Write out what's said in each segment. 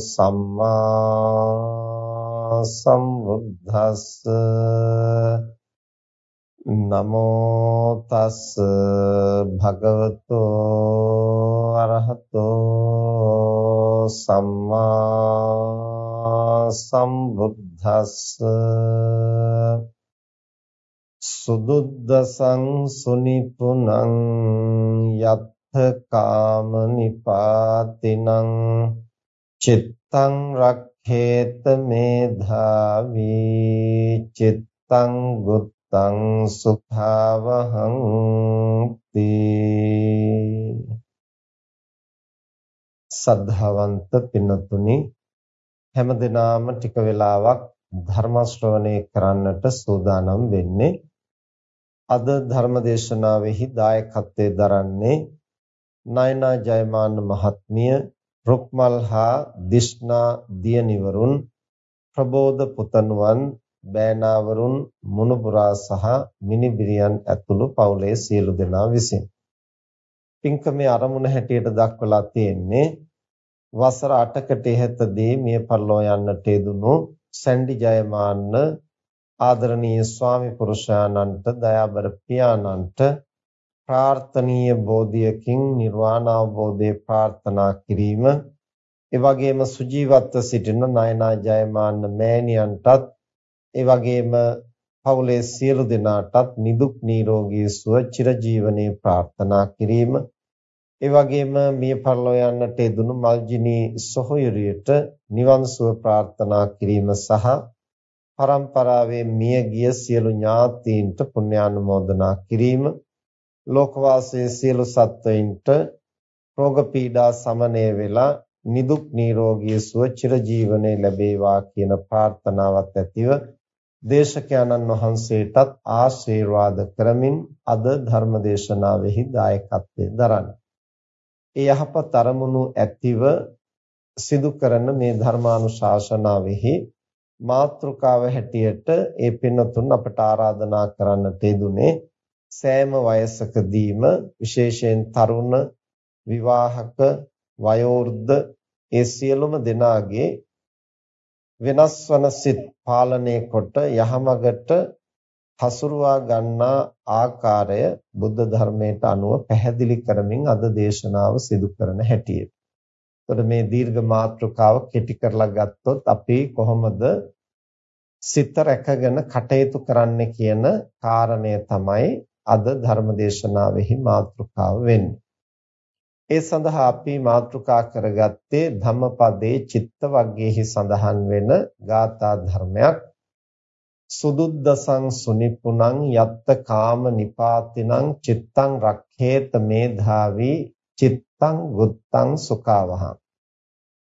සම්මා සම්බුද්දස්ස. නමෝ තස් භගවතෝ අරහතෝ සම්මා සම්බුද්දස්ස. සුදුද්දසං සුනිපුනං යත්ථ කාම නිපාතිනං චිත්තං රක්ඛේත මේධාවි චිත්තං ගුත්තං සුඛාවහං තී සද්ධාවන්ත පින්නතුනි හැමදෙනාම ටික වෙලාවක් ධර්ම ශ්‍රවණය කරන්නට සූදානම් වෙන්නේ. අද ධර්ම දේශනාවෙහි දායකත්වයෙන් දරන්නේ නයනා ජයමාන මහත්මිය රුක්මල් හා දිෂ්ණා දියනිවරුන් ප්‍රබෝධ පුතණුවන් බෑනාවරුන් මුණුබුරා සහ මිනිබිරියන් ඇතුළු පවුලේ සියලු දෙනා විසින්. පින්කමේ ආරමුණ හැටියට දක්වලා තියෙන්නේ වසර 8කට ඉහතදී මිය පරලෝ යන්නට යෙදුණු සැන්ඩි ජයමාන්න ආදරණීය ස්වාමි පුරුෂයාණන්ට දයාබර පියාණන්ට ප්‍රාර්ථනීය බෝධියකින් නිර්වාණ අවබෝධය ප්‍රාර්ථනා කිරීම. ඒ වගේම සුජීවත්ව සිටින නයනා ජයමාන්න මෑණියන්ටත් ඒ වගේම පවුලේ සියලු දෙනාටත් නිදුක් නිරෝගී සුව චිරජීවනයේ ප්‍රාර්ථනා කිරීම. ඒ වගේම මිය පරලෝ යන්නට යෙදුණු මල්ජිනී සොහොයුරියට නිවන් සුව ප්‍රාර්ථනා කිරීම සහ පරම්පරාවේ මිය ගිය සියලු ඥාතීන්ට පුණ්‍යානුමෝදනා කිරීම. ලෝකවාසී සියලු සත්වයින්ට රෝග පීඩා සමනය වෙලා නිදුක් නිරෝගී සුව චිරජීවනයේ ලැබේවා කියන ප්‍රාර්ථනාවත් ඇතිව දේශකයන්න් වහන්සේටත් ආශිර්වාද කරමින් අද ධර්ම දේශනාවෙහි දායකත්වයෙන් දරන්න. ඒ යහපත් අරමුණු ඇතිව සිදු කරන මේ ධර්මානුශාසනාවෙහි මාත්‍රකාව හැටියට ඒ පින්නතුන් අපට ආරාධනා කරන්නට යෙදුනේ සෑම වයසකදීම විශේෂයෙන් තරුණ විවාහක වයෝවෘද්ධ ඒ සියලුම දෙනාගේ වෙනස් වන සිත් පාලනය කොට යහමගට හසුරුවා ගන්නා ආකාරය බුද්ධ ධර්මයට අනුව පැහැදිලි කරමින් අද දේශනාව සිදු කරන හැටියට. එතකොට මේ දීර්ඝ මාතෘකාව කෙටි කරලා ගත්තොත් අපි කොහොමද සිත රැකගෙන කටයුතු කරන්න කියන කාරණය තමයි අද ධර්මදේශනාවෙහි මාතෘකාව වෙන්නේ. ඒ සඳහා අපි මාතෘකා කරගත්තේ ධම්මපදයේ චිත්ත වග්ගයේහි සඳහන් වෙන ගාථා ධර්මයක්. සුදුද්දසං සුනිපුනං යත්ත කාම නිපාතිනං චිත්තං රක්ඛේත මේධාවි චිත්තං ගුත්තං සුඛාවහං.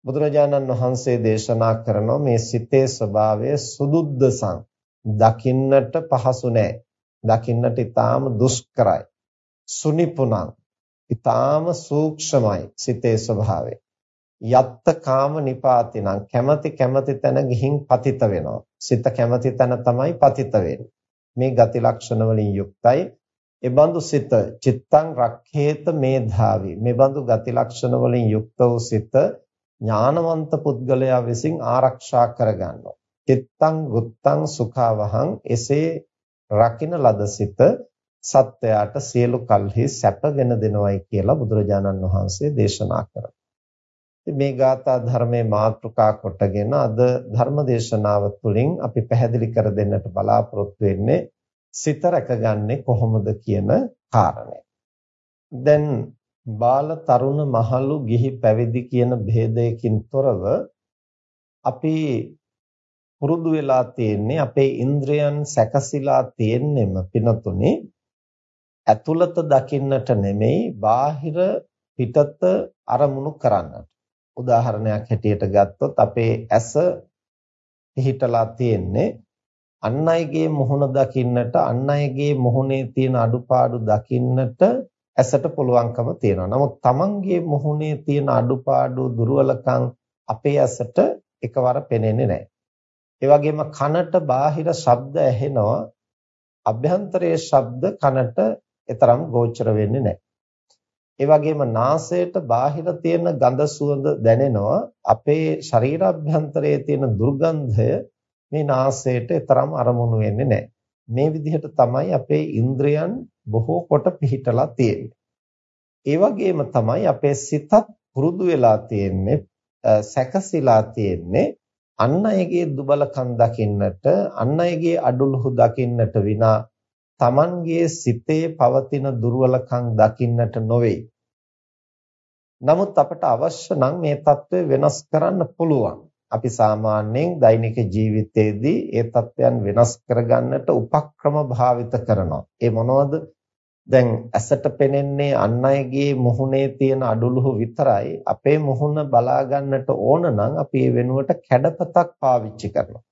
බුදුරජාණන් වහන්සේ දේශනා කරන මේ සිතේ ස්වභාවය සුදුද්දසං. දකින්නට පහසු නෑ. දකින්නට ඊටාම දුෂ්කරයි සුනිපුණං ඊටාම සූක්ෂමයි සිතේ ස්වභාවය යත්ත කාම නිපාතිනම් කැමැති කැමැති තැන ගිහින් පතිත වෙනවා. සිත කැමැති තැන තමයි පතිත වෙන්නේ. මේ ගති ලක්ෂණ වලින් යුක්තයි. ඒ බඳු සිත චිත්තං රක්ඛේත මේධාවි. මේ බඳු ගති ලක්ෂණ වලින් යුක්ත වූ සිත ඥානවන්ත පුද්ගලයා විසින් ආරක්ෂා කරගන්නවා. චිත්තං ගුත්තං සුඛවහං එසේ රකින්න ලද සිත සත්වයාට සියලු කල්හි සැපගෙන දෙනවයි කියලා බුදුරජාණන් වහන්සේ දේශනා කරා. මේ ගාථා ධර්මයේ මාතෘකා කොටගෙන අද ධර්ම දේශනාව තුළින් අපි පැහැදිලි කර දෙන්නට බලාපොරොත්තු වෙන්නේ සිත රැකගන්නේ කොහොමද කියන කාරණය. දැන් බාල තරුණ මහලු ගිහි පැවිදි කියන ભેදයකින් තොරව අපි පුරුදු වෙලා තියෙන්නේ අපේ ඉන්ද්‍රයන් සැකසීලා තියෙන්නෙම පිනතුනේ ඇතුළත දකින්නට නෙමෙයි බාහිර පිටත අරමුණු කරන්නට. උදාහරණයක් හැටියට ගත්තොත් අපේ ඇස පිහිටලා තියෙන්නේ අන් අයගේ මුහුණ දකින්නට අන් අයගේ මුහුණේ තියෙන අඩුපාඩු දකින්නට ඇසට පුළුවන්කම තියෙනවා. නමුත් Tamanගේ මුහුණේ තියෙන අඩුපාඩු දුර්වලකම් අපේ ඇසට එකවර පේන්නේ නැහැ. ඒ වගේම කනට බාහිර ශබ්ද ඇහෙනවා. අභ්‍යන්තරයේ ශබ්ද කනට එතරම් ගෝචර වෙන්නේ නැහැ. ඒ වගේම නාසයට බාහිර තියෙන ගඳ සුවඳ දැනෙනවා. අපේ ශරීරාභ්‍යන්තරයේ තියෙන දුර්ගන්ධය මේ නාසයට තරම් අරමුණු වෙන්නේ නැහැ. මේ විදිහට තමයි අපේ ඉන්ද්‍රයන් බොහෝ කොට පිහිටලා තියෙන්නේ. ඒ වගේම තමයි අපේ සිතත් පුරුදු වෙලා තියෙන්නේ සැකසීලා තියෙන්නේ අන් අයගේ දුබලකම් දකින්නට අන් අයගේ අඩුලුහු දකින්නට විනා Tamanගේ සිතේ පවතින දුර්වලකම් දකින්නට නොවේ. නමුත් අපට අවශ්‍ය නම් මේ తත්වය වෙනස් කරන්න පුළුවන්. අපි සාමාන්‍යයෙන් දෛනික ජීවිතයේදී ඒ తත්වයන් වෙනස් කරගන්නට උපක්‍රම භාවිත කරනවා. ඒ මොනවද? දැන් ඇසට පෙනෙන්නේ අන් අයගේ මුහුණේ තියෙන අඩලුහු විතරයි. අපේ මුහුණ බලා ගන්නට ඕන නම් අපි ඒ වෙනුවට කැඩපතක් පාවිච්චි කරනවා.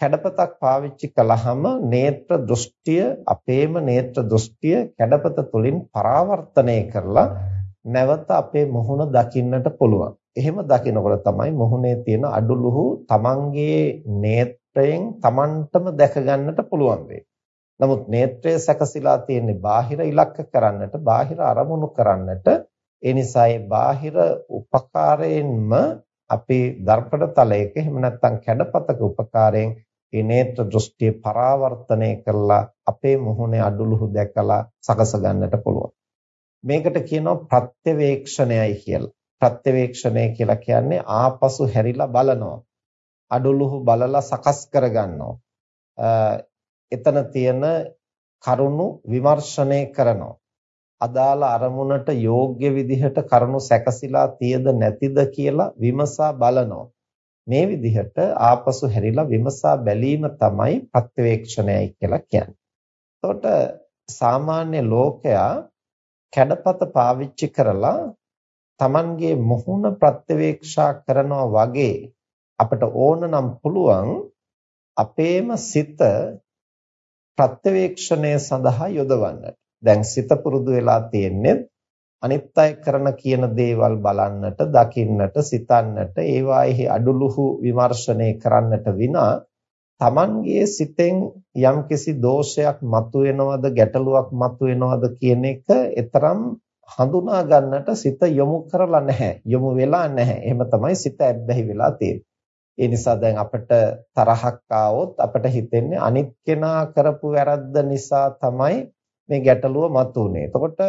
කැඩපතක් පාවිච්චි කළාම නේත්‍ර දෘෂ්ටිය අපේම නේත්‍ර දෘෂ්ටිය කැඩපත තුලින් පරාවර්තනය කරලා නැවත අපේ මුහුණ දකින්නට පුළුවන්. එහෙම දකිනකොට තමයි මොහුනේ තියෙන අඩුලුහු තමන්ගේ නේත්‍රයෙන් තමන්ටම දැක ගන්නට පුළුවන් නමුත් නේත්‍රය සැකසීලා තියෙන්නේ බාහිර ඉලක්ක කරන්නට, බාහිර අරමුණු කරන්නට. ඒ නිසා ඒ බාහිර උපකාරයෙන්ම අපේ දර්පණ තලයක එහෙම නැත්නම් කැඩපතක උපකාරයෙන් ඒ නේත්‍ර දෘෂ්ටිය පරාවර්තනය කරලා අපේ මොහොනේ අඩුලුහු දැකලා සකස ගන්නට පුළුවන්. මේකට කියනවා ප්‍රත්‍යවේක්ෂණයයි කියලා. ප්‍රත්‍යවේක්ෂණය කියලා කියන්නේ ආපසු හැරිලා බලනවා. අඩලුහු බලලා සකස් කරගන්නවා. එතන තියෙන කරුණු විමර්ශනය කරනවා. අදාළ අරමුණට යෝග්‍ය විදිහට කරුණු සැකසීලා තියද නැතිද කියලා විමසා බලනවා. මේ විදිහට ආපසු හැරිලා විමසා බැලීම තමයි ප්‍රත්‍යවේක්ෂණයයි කියලා කියන්නේ. එතකොට සාමාන්‍ය ලෝකයා කැඩපත පාවිච්චි කරලා Tamanගේ මුහුණ ප්‍රත්‍යවේක්ෂා කරනවා වගේ අපිට ඕන නම් පුළුවන් අපේම සිත ප්‍රත්‍යවේක්ෂණය සඳහා යොදවන්නට. දැන් සිත පුරුදු වෙලා තියෙන්නේ අනිත් අය කරන කියන දේවල් බලන්නට, දකින්නට, සිතන්නට, ඒවාෙහි අඩුලුහු විමර්ශනය කරන්නට විනා Tamanගේ සිතෙන් යම්කිසි දෝෂයක් මතුවෙනවද, ගැටලුවක් මතුවෙනවද කියන එක ඊතරම් හඳුනා ගන්නට සිත යොමු කරලා නැහැ යොමු වෙලා නැහැ එහෙම තමයි සිත ඇබ්බැහි වෙලා තියෙන්නේ ඒ නිසා දැන් අපිට තරහක් ආවොත් අපිට හිතෙන්නේ අනිත් කෙනා කරපු වැරද්ද නිසා තමයි මේ ගැටලුව මතුනේ එතකොට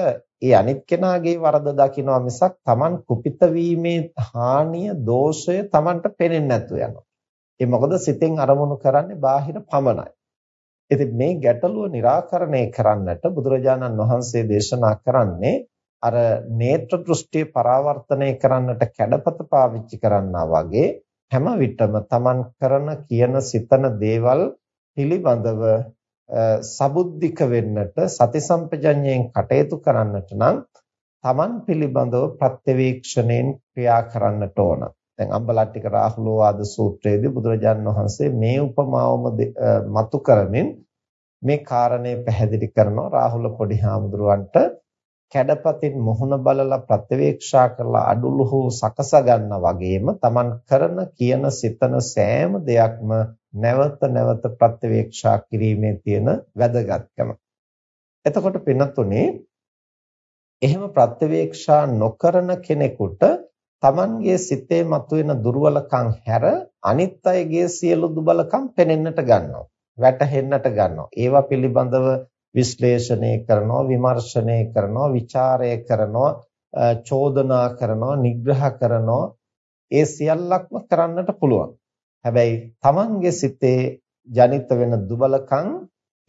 ඒ අනිත් කෙනාගේ වරද දකිනවා මිසක් Taman කුපිත වීමේ හානිය දෝෂය Tamanට පේන්නේ නැතු යනවා. ඒ මොකද සිතෙන් අරමුණු කරන්නේ බාහිර පමණයි. ඉතින් මේ ගැටලුව निराකරණය කරන්නට බුදුරජාණන් වහන්සේ දේශනා කරන්නේ අර නේත්‍ර දෘෂ්ටිය පරාවර්තනය කරන්නට කැඩපත පාවිච්චි කරන්නා වගේ හැම විටම Taman කරන කියන සිතන දේවල් පිළිබඳව සබුද්ධික වෙන්නට සති සම්පජඤ්ඤයෙන් කටයුතු කරන්නට නම් Taman පිළිබඳව ප්‍රත්‍යවේක්ෂණයෙන් ක්‍රියා කරන්නට ඕන. දැන් අම්බලට්ටික රාහුලෝවාද සූත්‍රයේදී බුදුරජාණන් වහන්සේ මේ උපමාවම මතු කරමින් මේ කාරණේ පැහැදිලි කරනවා රාහුල පොඩි හාමුදුරුවන්ට කැඩපතින් මුහුණ බලලා ප්‍රත්‍යවේක්ෂා කරලා අඩුළු හෝ සකස ගන්නා වගේම Taman කරන කියන සිතන සෑම දෙයක්ම නැවත නැවත ප්‍රත්‍යවේක්ෂා කිරීමේ තියෙන වැදගත්කම. එතකොට පින්නතුනේ එහෙම ප්‍රත්‍යවේක්ෂා නොකරන කෙනෙකුට Tamanගේ සිතේ මතුවෙන දුර්වලකම් හැර අනිත් අයගේ සියලු දුබලකම් පෙනෙන්නට ගන්නවා. වැටහෙන්නට ගන්නවා. ඒවා පිළිබඳව විශ්ලේෂණය කරනවා, විමර්ශනය කරනවා, ਵਿਚාරය කරනවා, චෝදනා කරනවා, නිග්‍රහ කරනවා. ඒ සියල්ලක්ම කරන්නට පුළුවන්. හැබැයි Tamanගේ සිතේ ජනිත වෙන දුබලකම්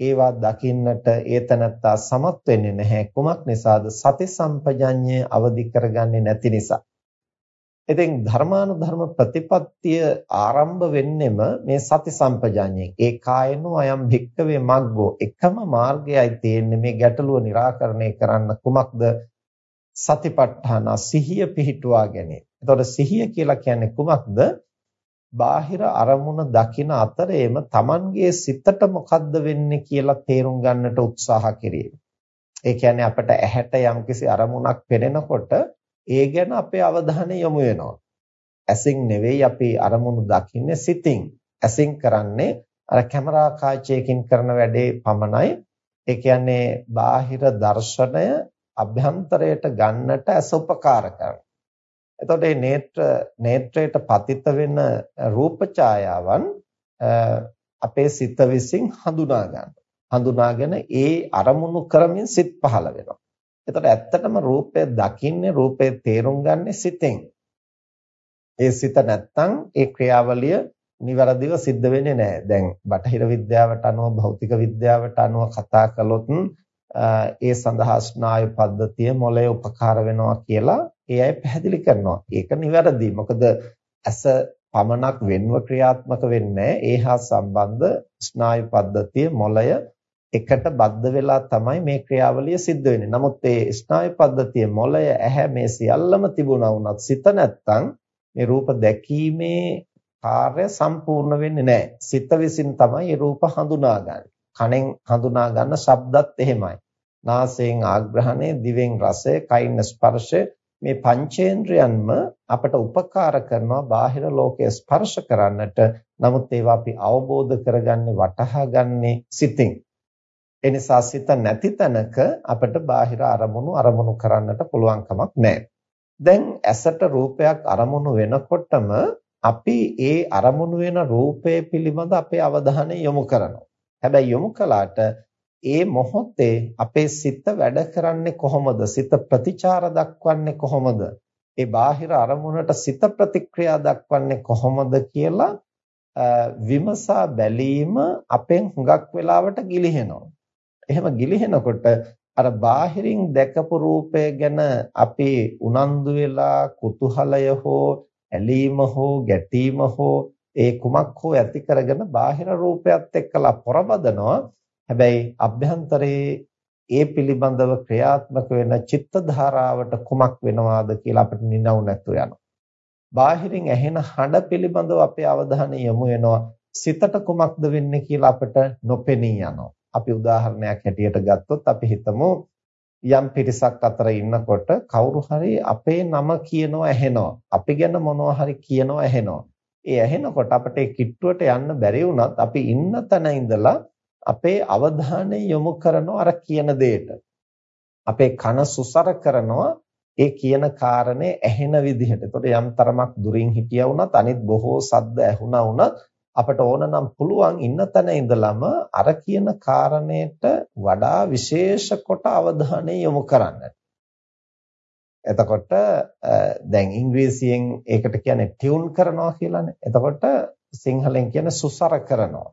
ඒවා දකින්නට ඒතනත්තා සමත් වෙන්නේ නැහැ. කුමක් නිසාද? සති සම්පජඤ්ඤය අවදි කරගන්නේ නැති නිසා. ඉතින් ධර්මානුධර්ම ප්‍රතිපත්තිය ආරම්භ වෙන්නෙම මේ සති සම්පජාඤ්ඤයෙන්. ඒ කායනෝ අයම් භික්කවේ මග්ගෝ එකම මාර්ගයයි තියෙන්නේ මේ ගැටලුව निराකරණය කරන්න කුමක්ද? සතිපට්ඨාන සිහිය පිහිටුවා ගැනීම. එතකොට සිහිය කියලා කියන්නේ කුමක්ද? බාහිර අරමුණ දකින අතරේම Tamanගේ සිතට මොකද්ද වෙන්නේ කියලා තේරුම් ගන්නට උත්සාහ කිරීම. ඒ කියන්නේ අපිට ඇහැට යම්කිසි අරමුණක් පෙනෙනකොට ඒ ගැන අපේ අවධානය යොමු වෙනවා. ඇසින් නෙවෙයි අපි අරමුණු දකින්නේ සිතින්. ඇසින් කරන්නේ අර කැමරා කාචයකින් කරන වැඩේ පමණයි. ඒ කියන්නේ බාහිර දර්ශනය අභ්‍යන්තරයට ගන්නට ඇස උපකාර කරනවා. එතකොට මේ නේත්‍ර නේත්‍රයට පතිත වෙන රූප ඡායාවන් අපේ සිත විසින් හඳුනා ගන්නවා. හඳුනාගෙන ඒ අරමුණු කරමින් සිත් පහළ වෙනවා. එතකොට ඇත්තටම රූපය දකින්නේ රූපය තේරුම් ගන්නේ සිතෙන්. ඒ සිත නැත්තම් ඒ ක්‍රියාවලිය નિවරදිව සිද්ධ වෙන්නේ නැහැ. දැන් බටහිර විද්‍යාවට අනුව භෞතික විද්‍යාවට අනුව කතා කළොත් ඒ සඳහා ස්නායු පද්ධතිය මොළය උපකාර වෙනවා කියලා ඒ අය පැහැදිලි කරනවා. ඒක નિවරදි. මොකද ඇස පමණක් වෙන්ව ක්‍රියාත්මක වෙන්නේ ඒ හා සම්බන්ධ ස්නායු පද්ධතිය මොළය එකට බද්ධ වෙලා තමයි මේ ක්‍රියාවලිය සිද්ධ වෙන්නේ. නමුත් ඒ ස්නායු පද්ධතිය මොළය ඇහැ මේ සියල්ලම තිබුණා වුණත් සිත නැත්තම් මේ රූප දැකීමේ කාර්ය සම්පූර්ණ වෙන්නේ නැහැ. සිත විසින් තමයි මේ රූප හඳුනාගන්නේ. කනෙන් හඳුනා ගන්න ශබ්දත් එහෙමයි. නාසයෙන් ආග්‍රහණය, දිවෙන් රසය, කයින් ස්පර්ශය මේ පංචේන්ද්‍රයන්ම අපට උපකාර කරනවා බාහිර ලෝකයේ ස්පර්ශ කරන්නට. නමුත් ඒවා අපි අවබෝධ කරගන්නේ වටහාගන්නේ සිතින්. ඒ නිසා සිත නැති තැනක අපිට බාහිර අරමුණු අරමුණු කරන්නට පුළුවන් කමක් නැහැ. දැන් ඇසට රූපයක් අරමුණු වෙනකොටම අපි ඒ අරමුණු වෙන රූපය පිළිබඳ අපේ අවධානය යොමු කරනවා. හැබැයි යොමු කළාට ඒ මොහොතේ අපේ සිත වැඩ කරන්නේ කොහොමද? සිත ප්‍රතිචාර දක්වන්නේ කොහොමද? ඒ බාහිර අරමුණට සිත ප්‍රතික්‍රියා දක්වන්නේ කොහොමද කියලා විමසා බැලීම අපෙන් හුඟක් වෙලාවට ගිලිහෙනවා. එහෙම ගිලිහෙනකොට අර බාහිරින් දැකපු රූපය ගැන අපි උනන්දු වෙලා කුතුහලය හෝ ඇලීම හෝ ගැටීම හෝ ඒ කුමක් හෝ ඇති කරගෙන බාහිර රූපයත් එක්කලා පොරබදනවා හැබැයි අභ්‍යන්තරයේ ඒ පිළිබඳව ක්‍රියාත්මක වෙන චිත්ත ධාරාවට කුමක් වෙනවාද කියලා අපිට නිනවු නැතු යනවා. බාහිරින් ඇහෙන හඬ පිළිබඳව අපේ අවධානය යොමු වෙනවා. සිතට කුමක්ද වෙන්නේ කියලා අපිට නොපෙනී යනවා. අපි උදාහරණයක් හැටියට ගත්තොත් අපි හිතමු යම් පිරිසක් අතර ඉන්නකොට කවුරු හරි අපේ නම කියනවා ඇහෙනවා. අපි ගැන මොනවා හරි කියනවා ඇහෙනවා. ඒ ඇහෙනකොට අපිට ඒ කිට්ටුවට යන්න බැරි වුණත් අපි ඉන්න තැන ඉඳලා අපේ අවධානය යොමු කරනවා අර කියන දෙයට. අපේ කන සුසර කරනවා ඒ කියන කාරණේ ඇහෙන විදිහට. එතකොට යම් තරමක් දුරින් හිටියා වුණත් අනිත් බොහෝ සද්ද ඇහුණා වුණත් අපට ඕන නම් පුළුවන් ඉන්න තැන ඉඳලම අර කියන කාරණයට වඩා විශේෂ කොට අවධානය යොමු කරන්නට. එතකොට දැන් ඉංග්‍රීසියෙන් ඒකට කියන්නේ ටියුන් කරනවා කියලානේ. එතකොට සිංහලෙන් කියන්නේ සුසර කරනවා.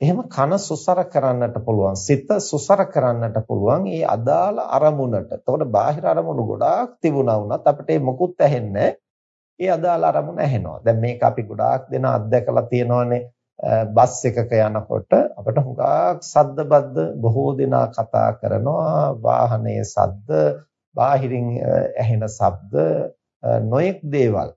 එහෙම කන සුසර කරන්නට පුළුවන්. සිත සුසර කරන්නට පුළුවන්. ඒ අදාළ අරමුණට. එතකොට බාහිර අරමුණු ගොඩාක් තිබුණා වුණත් අපිට මොකුත් ඇහෙන්නේ ඒ අදාළ අරමුණ ඇහෙනවා. දැන් මේක අපි ගොඩාක් දෙනා අත්දැකලා තියෙනවානේ. බස් එකක යනකොට අපිට හුඟක් සද්ද බද්ද බොහෝ දෙනා කතා කරනවා. වාහනයේ සද්ද බාහිරින් ඇහෙන ශබ්ද නොයෙක් දේවල්.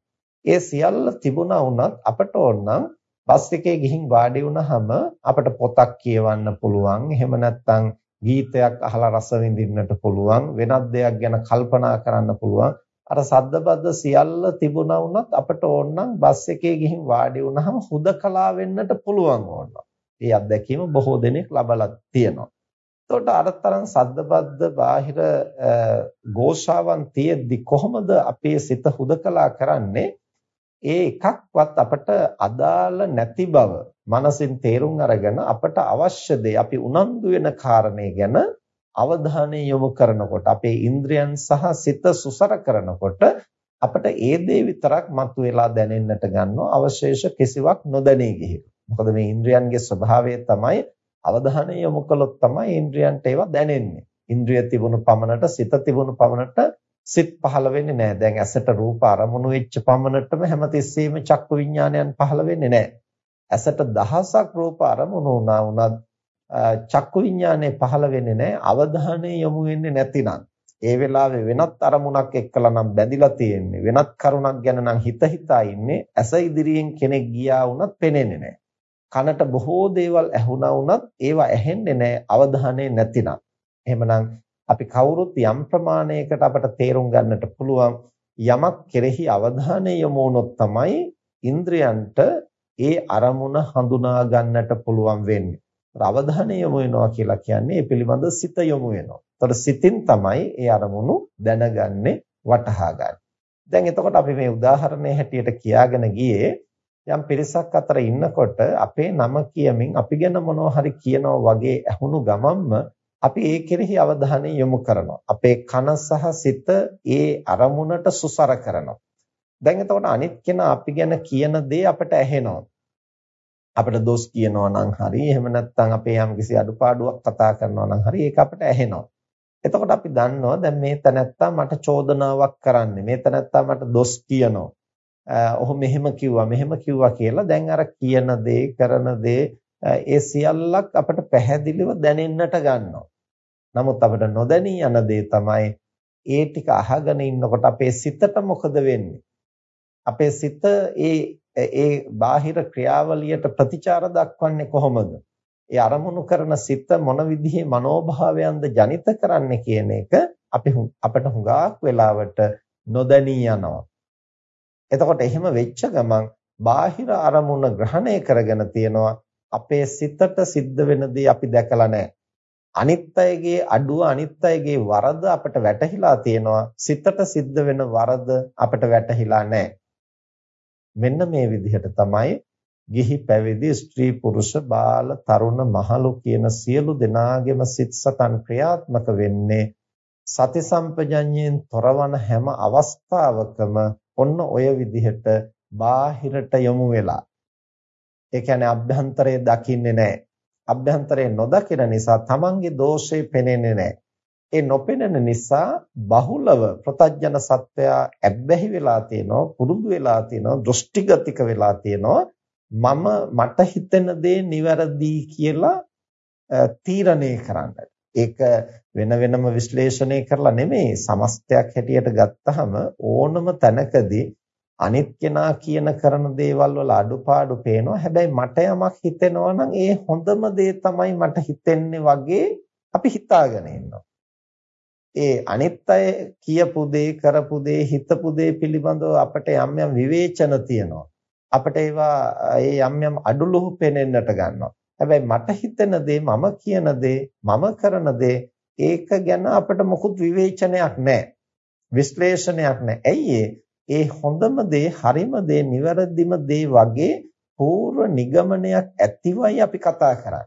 ඒ සියල්ල තිබුණා වුණත් අපට ඕනනම් බස් එකේ ගිහින් වාඩි වුණාම අපට පොතක් කියවන්න පුළුවන්. එහෙම නැත්නම් ගීතයක් අහලා රස විඳින්නට පුළුවන්. වෙනත් දෙයක් ගැන කල්පනා කරන්න පුළුවන්. අර සද්දබද්ද සියල්ල තිබුණා වුණත් අපට ඕනනම් බස් එකේ ගිහින් වාඩි වුණාම හුදකලා වෙන්නට පුළුවන් ඕනවා. ඒ අත්දැකීම බොහෝ දෙනෙක් ලබලා තියෙනවා. එතකොට අරතරන් සද්දබද්ද බාහිර ഘോഷාවන් තියෙද්දි කොහොමද අපේ සිත හුදකලා කරන්නේ? ඒ එකක්වත් අපට අදාළ නැති බව මනසින් තේරුම් අරගෙන අපට අවශ්‍ය දේ අපි උනන්දු වෙන කාරණේ ගැන අවධානය යොමු කරනකොට අපේ ඉන්ද්‍රයන් සහ සිත සුසර කරනකොට අපිට ඒ දේ විතරක් මතුවලා දැනෙන්නට ගන්නවා අවශේෂ කිසිවක් නොදැනී ගිහින්. මොකද මේ ඉන්ද්‍රයන්ගේ ස්වභාවය තමයි අවධානය යොමු කළොත් තමයි ඉන්ද්‍රයන්ට ඒවා දැනෙන්නේ. ඉන්ද්‍රිය තිබුණු පමණට සිත තිබුණු පමණට සිත් පහළ වෙන්නේ නැහැ. දැන් ඇසට රූප අරමුණු වෙච්ච පමණටම හැමතිස්සෙම චක්කු විඥානයන් පහළ වෙන්නේ නැහැ. ඇසට දහසක් රූප අරමුණු වුණා වුණත් චක්කු විඥානය පහළ වෙන්නේ නැහැ. අවධානය යොමු වෙන්නේ නැතිනම්. ඒ වෙලාවේ වෙනත් අරමුණක් එක්කලා නම් බැඳිලා තියෙන්නේ. වෙනත් කරුණක් ගැන නම් හිත හිතා ඉන්නේ. ඇස ඉදිරියෙන් කෙනෙක් ගියා වුණත් පේන්නේ නැහැ. කනට බොහෝ දේවල් ඇහුණා වුණත් ඒවා ඇහෙන්නේ නැහැ. අවධානය නැතිනම්. එහෙමනම් අපි කවුරුත් යම් ප්‍රමාණයකට අපට තේරුම් ගන්නට පුළුවන් යමක් කෙරෙහි අවධානය යොමු වුණොත් තමයි ඉන්ද්‍රයන්ට ඒ අරමුණ හඳුනා ගන්නට පුළුවන් වෙන්නේ. අවධානය යොමු වෙනවා කියලා කියන්නේ ඒ පිළිබඳ සිත යොමු වෙනවා. එතකොට සිතින් තමයි ඒ අරමුණු දැනගන්නේ වටහාගන්නේ. දැන් එතකොට අපි මේ උදාහරණයේ හැටියට කියාගෙන ගියේ යම් පිරිසක් අතර ඉන්නකොට අපේ නම කියමින් අපි ගැන මොනවා හරි කියනවා වගේ ඇහුණු ගමන්ම අපි ඒ කෙරෙහි අවධානය යොමු කරනවා. අපේ කන සහ සිත ඒ අරමුණට සුසර කරනවා. දැන් එතකොට අනිත් කෙනා අපි ගැන කියන දේ අපට ඇහෙනවා. අපිට දොස් කියනවා නම් හරි එහෙම නැත්නම් අපේ යම්කිසි අඩුපාඩුවක් කතා කරනවා නම් හරි ඒක අපිට ඇහෙනවා. එතකොට අපි දන්නවා දැන් මේ තැනැත්තා මට චෝදනාවක් කරන්නේ. මේ තැනැත්තා මට දොස් කියනවා. ඔහු මෙහෙම කිව්වා මෙහෙම කිව්වා කියලා දැන් අර කියන දේ කරන දේ ඒ සියල්ලක් අපිට පැහැදිලිව දැනෙන්නට ගන්නවා. නමුත් අපිට නොදැනී යන දේ තමයි ඒ ටික අහගෙන ඉන්නකොට අපේ සිතට මොකද වෙන්නේ? අපේ සිත ඒ ඒ බාහිර ක්‍රියාවලියට ප්‍රතිචාර දක්වන්නේ කොහොමද? ඒ අරමුණු කරන සිත මොන විදිහේ මනෝභාවයන්ද ජනිත කරන්නේ කියන එක අපි අපිට හුඟක් වෙලාවට නොදැනී යනවා. එතකොට එහෙම වෙච්ච ගමන් බාහිර අරමුණ ග්‍රහණය කරගෙන තියනවා අපේ සිතට සිද්ධ වෙන දේ අපි දැකලා නැහැ. අනිත් අයගේ අඩුව අනිත් අයගේ වරද අපට වැටහිලා තියෙනවා සිතට සිද්ධ වෙන වරද අපට වැටහිලා නැහැ මෙන්න මේ විදිහට තමයි ගිහි පැවිදි ස්ත්‍රී පුරුෂ බාල තරුණ මහලු කියන සියලු දෙනාගේම සිත් සතන් ක්‍රියාත්මක වෙන්නේ සති සම්පජඤ්ඤයෙන් තොරවන හැම අවස්ථාවකම ඔන්න ඔය විදිහට බාහිරට යොමු වෙලා ඒ කියන්නේ අභ්‍යන්තරය දකින්නේ නැහැ අභ්‍යන්තරේ නොදකින නිසා තමන්ගේ දෝෂේ පෙනෙන්නේ නැහැ. ඒ නොපෙනෙන නිසා බහුලව ප්‍රතඥන සත්වයා ඇබ්බැහි වෙලා තියෙනවා, පුරුදු වෙලා තියෙනවා, දෘෂ්ටිගතික වෙලා තියෙනවා. මම මට හිතෙන දේ නිවැරදි කියලා තීරණය කරන්නට. ඒක වෙන වෙනම විශ්ලේෂණය කරලා නෙමෙයි සමස්තයක් හැටියට ගත්තහම ඕනම තැනකදී අනිත් කෙනා කියන කරන දේවල් වල අඩුපාඩු පේනවා. හැබැයි මට යමක් හිතෙනවා නම් ඒ හොඳම දේ තමයි මට හිතෙන්නේ වගේ අපි හිතාගෙන ඉන්නවා. ඒ අනිත් අය කියපු දේ කරපු දේ හිතපු දේ පිළිබඳව අපිට යම් යම් විවේචන තියෙනවා. අපිට ඒවා ඒ යම් යම් අඩුලුහු පෙනෙන්නට ගන්නවා. හැබැයි මට හිතෙන දේ මම කියන දේ මම කරන දේ ඒක ගැන අපිට මොකුත් විවේචනයක් නැහැ. විශ්ලේෂණයක් නැහැ. ඇයි ඒ හොඳම දේ, හරිම දේ, නිවැරදිම දේ වගේ පූර්ව නිගමනයක් ඇතිවයි අපි කතා කරන්නේ.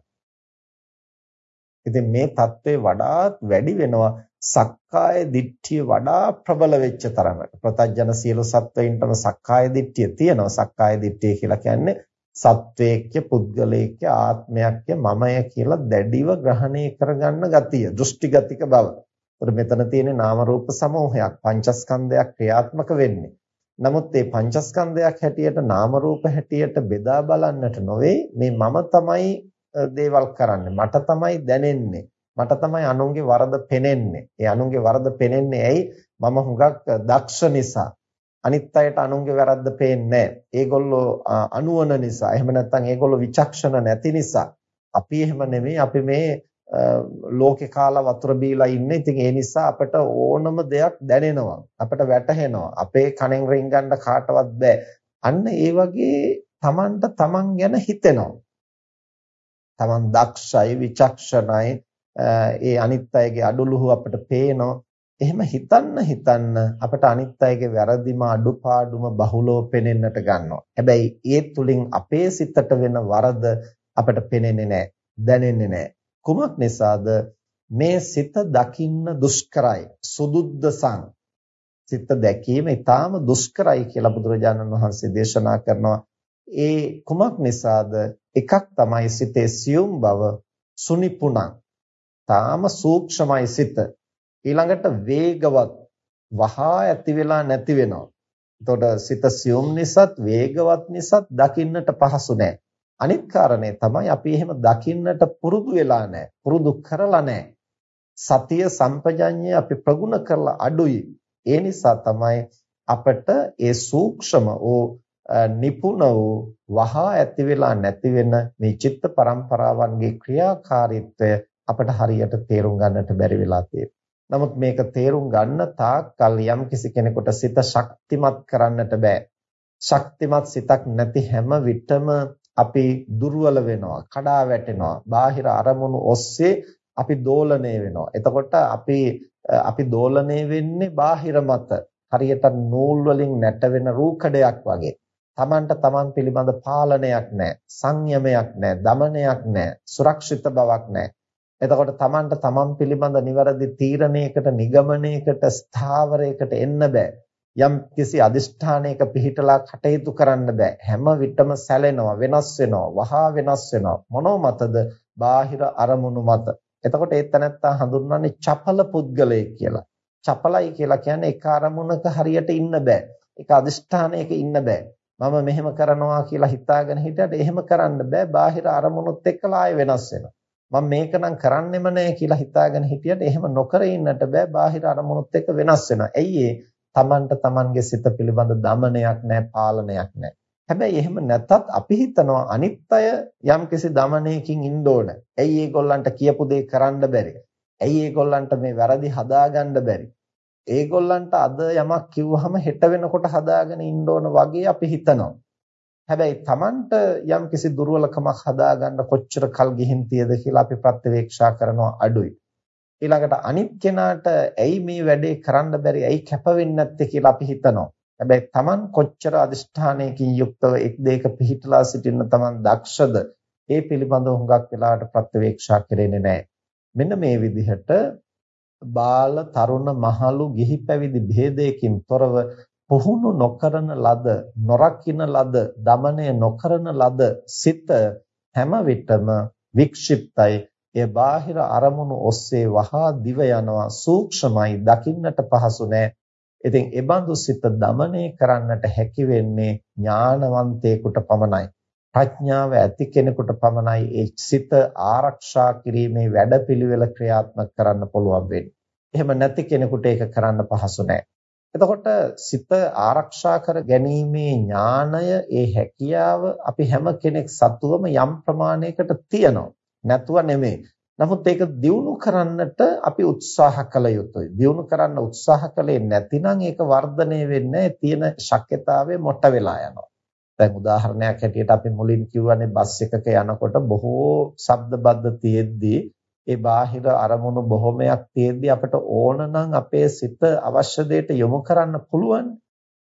ඉතින් මේ தત્ත්වය වඩාත් වැඩි වෙනවා සක්කාය දිට්ඨිය වඩා ප්‍රබල වෙච්ච තරමට. ප්‍රතඥ සියලු සත්වයින්ටම සක්කාය දිට්ඨිය තියෙනවා. සක්කාය දිට්ඨිය කියලා කියන්නේ සත්වේක්‍ය පුද්ගලේක්‍ය ආත්මයක්ය මමය කියලා දැඩිව ග්‍රහණය කරගන්න ගතිය, දෘෂ්ටිගතික බව. ඒතර මෙතන තියෙන්නේ නාම රූප සමූහයක් පංචස්කන්ධයක් ක්‍රියාත්මක වෙන්නේ. නමුත් මේ පංචස්කන්ධයක් හැටියට නාම රූප හැටියට බෙදා බලන්නට නොවේ මේ මම තමයි දේවල් කරන්නේ මට තමයි දැනෙන්නේ මට තමයි අනුන්ගේ වරද පෙනෙන්නේ ඒ අනුන්ගේ වරද පෙනෙන්නේ ඇයි මම හුඟක් දක්ෂ නිසා අනිත් අයට අනුන්ගේ වැරද්ද පේන්නේ ඒගොල්ලෝ අනුවන නිසා එහෙම නැත්නම් ඒගොල්ලෝ විචක්ෂණ නැති නිසා අපි එහෙම නෙමෙයි අපි මේ ලෝකේ කාලා වතුර බීලා ඉන්නේ. ඉතින් ඒ නිසා අපට ඕනම දෙයක් දැනෙනවා. අපට වැටහෙනවා. අපේ කණෙන් රින්ගන්න කාටවත් බෑ. අන්න ඒ වගේ Tamanට Taman ගැන හිතෙනවා. Taman දක්ෂයි, විචක්ෂණයි, ඒ අනිත් අයගේ අඩලුහු අපට පේනවා. එහෙම හිතන්න හිතන්න අපට අනිත් අයගේ වැරදිම අඩුපාඩුම බහුලව පෙනෙන්නට ගන්නවා. හැබැයි ඒ තුලින් අපේ සිතට වෙන වරද අපට පෙනෙන්නේ නැහැ, දැනෙන්නේ නැහැ. කුමක් නිසාද? මේ සිත දකින්න දුෂ්කරයි. සුදුද්දසං සිත දැකීම ඊටාම දුෂ්කරයි කියලා බුදුරජාණන් වහන්සේ දේශනා කරනවා. ඒ කුමක් නිසාද? එකක් තමයි සිතේ සියුම් බව සුනිපුණං. තාම සූක්ෂමයි සිත. ඊළඟට වේගවත් වහා ඇති වෙලා නැති වෙනවා. එතකොට සිත සියුම් නිසාත් වේගවත් නිසාත් දකින්නට පහසු නැහැ. අනිත් කාරණේ තමයි අපි එහෙම දකින්නට පුරුදු වෙලා නැහැ. පුරුදු කරලා නැහැ. සතිය සම්පජඤ්ඤය අපි ප්‍රගුණ කරලා අඩුයි. ඒ නිසා තමයි අපට ඒ සූක්ෂම වූ නිපුණ වූ වහා ඇති වෙලා නැති වෙන මේ චිත්ත පරම්පරාවන්ගේ ක්‍රියාකාරීත්වය අපට හරියට තේරුම් ගන්නට බැරි වෙලා තියෙනවා. නමුත් මේක තේරුම් ගන්න තාක් කල් යම් කිසි කෙනෙකුට සිත ශක්තිමත් කරන්නට බෑ. ශක්තිමත් සිතක් නැති හැම විටම අපි දුර්වල වෙනවා, කඩා වැටෙනවා. බාහිර අරමුණු ඔස්සේ අපි දෝලණය වෙනවා. එතකොට අපි අපි දෝලණය වෙන්නේ බාහිර මත. හරියට නූල් වලින් නැටවෙන රූකඩයක් වගේ. Tamanට Taman පිළිබඳ පාලනයක් නැහැ, සංයමයක් නැහැ, දමනයක් නැහැ, සුරක්ෂිත බවක් නැහැ. එතකොට Tamanට Taman පිළිබඳ නිවැරදි තීරණයකට, නිගමනයකට, ස්ථාවරයකට එන්න බෑ. යම් කිසි අදිෂ්ඨානයක පිහිටලා කටයුතු කරන්න බෑ. හැම විටම සැලෙනවා වෙනස් වෙනවා වහා වෙනස් වෙනවා. මොනෝ මතද? බාහිර අරමුණු මත. එතකොට ඒ තැනත්තා හඳුන්වන්නේ චපල පුද්ගලයෙක් කියලා. චපලයි කියලා කියන්නේ එක අරමුණක හරියට ඉන්න බෑ. එක අදිෂ්ඨානයක ඉන්න බෑ. මම මෙහෙම කරනවා කියලා හිතාගෙන හිටියට එහෙම කරන්න බෑ. බාහිර අරමුණුත් එක්කලා ආය වෙනස් වෙනවා. මම මේක නම් කරන්නෙම නෑ කියලා හිතාගෙන හිටියට එහෙම නොකර ඉන්නට බෑ බාහිර අරමුණුත් එක්ක වෙනස් වෙනවා ඇයි ඒ තමන්ට තමන්ගේ සිත පිළිබඳ දමනයක් නැහැ පාලනයක් නැහැ. හැබැයි එහෙම නැතත් අපි හිතනවා අනිත් අය යම්කිසි දමනයකින් ඉන්න ඕන. ඇයි ඒගොල්ලන්ට කියපු දේ කරන්න බැරි? ඇයි ඒගොල්ලන්ට මේ වැරදි හදාගන්න බැරි? ඒගොල්ලන්ට අද යමක් කිව්වහම හෙට වෙනකොට හදාගෙන ඉන්න ඕන වගේ අපි හිතනවා. හැබැයි Tamanට යම්කිසි දුර්වලකමක් හදාගන්න කොච්චර කල් ගිහින් තියද කියලා අපි ප්‍රත්‍යවේක්ෂා කරනවා අඩුයි. ඊළඟට අනිත් කෙනාට ඇයි මේ වැඩේ කරන්න බැරි ඇයි කැප වෙන්නේ නැත්තේ කියලා අපි හිතනවා. හැබැයි Taman කොච්චර අදිෂ්ඨානයකින් යුක්තව එක් දෙයක පිහිටලා සිටින්න Taman දක්ෂද ඒ පිළිබඳව හුඟක් වෙලාවට ප්‍රත්‍යවේක්ෂා කරන්නේ නැහැ. මෙන්න මේ විදිහට බාල තරුණ මහලු ගිහි පැවිදි භේදයකින් තොරව පුහුණු නොකරන ලද නොරකින්න ලද দমনය නොකරන ලද සිත හැම විටම වික්ෂිප්තයි. එය බාහිර අරමුණු ඔස්සේ වහා දිව යනවා සූක්ෂමයි දකින්නට පහසු නෑ. ඉතින් ඒබඳු සිත দমনය කරන්නට හැකි වෙන්නේ ඥානවන්තයෙකුට පමණයි. ප්‍රඥාව ඇති කෙනෙකුට පමණයි ඒ සිත ආරක්ෂා කිරීමේ වැඩපිළිවෙල ක්‍රියාත්මක කරන්න පුළුවන් වෙන්නේ. එහෙම නැති කෙනෙකුට ඒක කරන්න පහසු නෑ. එතකොට සිත ආරක්ෂා කර ගැනීමේ ඥාණය ඒ හැකියාව අපි හැම කෙනෙක් සතුවම යම් ප්‍රමාණයකට තියෙනවා. නැතුව නෙමෙයි. නමුත් ඒක දියුණු කරන්නට අපි උත්සාහ කළ යුතුයි. දියුණු කරන්න උත්සාහ කළේ නැතිනම් ඒක වර්ධනය වෙන්නේ තියෙන ශක්්‍යතාවය මොට වෙලා යනවා. දැන් උදාහරණයක් හැටියට අපි මුලින් කිව්වනේ බස් එකක යනකොට බොහෝ ශබ්ද බද්ද තියෙද්දී ඒ බාහිර අරමුණු බොහොමයක් තියෙද්දී අපට ඕන නම් අපේ සිත අවශ්‍ය දෙයට යොමු කරන්න පුළුවන්.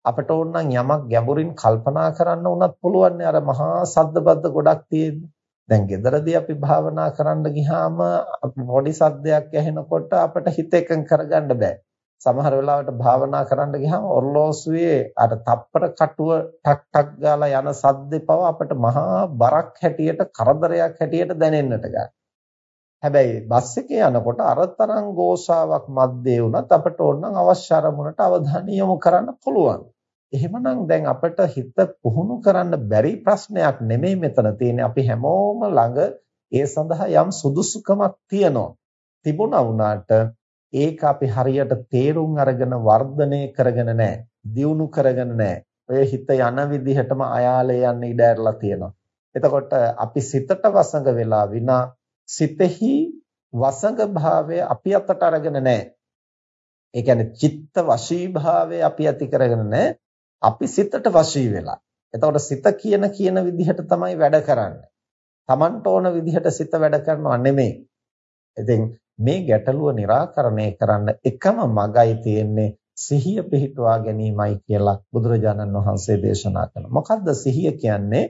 අපට ඕන නම් යමක් ගැඹුරින් කල්පනා කරන්න උනත් පුළුවන් අර මහා ශබ්ද බද්ද ගොඩක් තියෙද්දී. දැන් ගෙදරදී අපි භාවනා කරන්න ගියාම පොඩි සද්දයක් ඇහෙනකොට අපිට හිත එකඟ කරගන්න බෑ. සමහර වෙලාවට භාවනා කරන්න ගියාම ඔර්ලෝසුවේ අර තප්පර කටුව ටක් ටක් ගාලා යන සද්දේ පව අපිට මහා බරක් හැටියට කරදරයක් හැටියට දැනෙන්නට ගන්නවා. හැබැයි බස් එකේ යනකොට අරතරන් ගෝසාවක් මැද්දේ වුණත් අපට ඕනනම් අවශ්‍ය අරමුණට අවධානය යොමු කරන්න පුළුවන්. එහෙමනම් දැන් අපිට හිත පුහුණු කරන්න බැරි ප්‍රශ්නයක් නෙමෙයි මෙතන තියෙන්නේ. අපි හැමෝම ළඟ ඒ සඳහා යම් සුදුසුකමක් තියෙනවා. තිබුණා වුණාට ඒක අපි හරියට තේරුම් අරගෙන වර්ධනය කරගෙන නැහැ. දියුණු කරගෙන නැහැ. ඔය හිත යන විදිහටම අයාලේ යන්න ඉඩ ඇරලා තියෙනවා. එතකොට අපි සිතට වසඟ වෙලා විනා සිතෙහි වසඟ භාවය අපි අතට අරගෙන නැහැ. ඒ කියන්නේ චිත්ත වශී භාවය අපි ඇති කරගෙන නැහැ. අපි සිතට වශී වෙලා. එතකොට සිත කියන කියන විදිහට තමයි වැඩ කරන්නේ. Tamanට ඕන විදිහට සිත වැඩ කරනවා නෙමෙයි. ඉතින් මේ ගැටලුව निराකරණය කරන්න එකම මගයි තියෙන්නේ සිහිය පිහිටුවා ගැනීමයි කියලා බුදුරජාණන් වහන්සේ දේශනා කරනවා. මොකද්ද සිහිය කියන්නේ?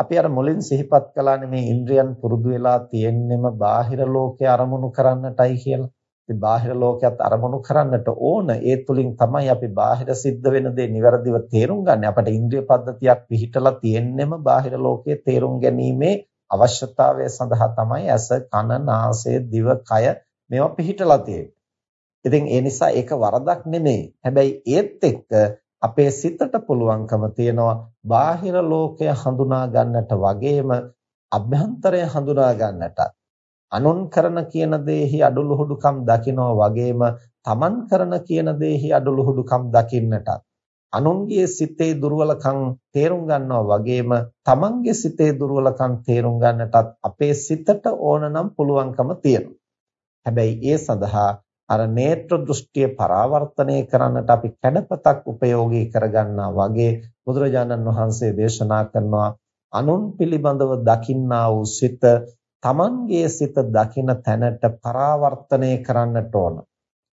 අපි අර මුලින් සිහිපත් කළානේ මේ ඉන්ද්‍රියන් පුරුදු වෙලා තියෙන්නෙම බාහිර ලෝකේ අරමුණු කරන්නටයි කියලා. ඉතින් බාහිර ලෝකයක් අරමුණු කරන්නට ඕන ඒ තුලින් තමයි අපි බාහිර සිද්ධ වෙන දේ નિවරදිව තේරුම් ගන්න. අපට ඉන්ද්‍රිය පද්ධතියක් පිහිටලා තියෙන්නෙම බාහිර ලෝකයේ තේරුම් ගැනීමේ අවශ්‍යතාවය සඳහා තමයි ඇස, කන, නාසය, දිව, කය මේවා පිහිටලා තියෙන්නේ. ඉතින් ඒ නිසා ඒක වරදක් නෙමෙයි. හැබැයි ඒත් එක්ක අපේ සිතට පුළුවන්කම තියනවා බාහිර ලෝකය හඳුනා ගන්නට වගේම අභ්‍යන්තරය හඳුනා ගන්නට අනුන් කරන කියන දේහි අඩලුහුඩුකම් දකිනවා වගේම තමන් කරන කියන දේහි අඩලුහුඩුකම් දකින්නට අනුන්ගේ සිතේ දුර්වලකම් තේරුම් ගන්නවා වගේම තමන්ගේ සිතේ දුර්වලකම් තේරුම් ගන්නටත් අපේ සිතට ඕනනම් පුළුවන්කම තියෙනවා. හැබැයි ඒ සඳහා අර නේත්‍ර දෘෂ්ටිය පරාවර්තනය කරන්නට අපි කැඩපතක් උපයෝගී කරගන්නා වගේ බුදුරජාණන් වහන්සේ දේශනා කරනවා. අනුන් පිළිබඳව දකින්නා වූ සිත තමන්ගේ සිත දකින තැනට පරාවර්තනය කරන්නට ඕන.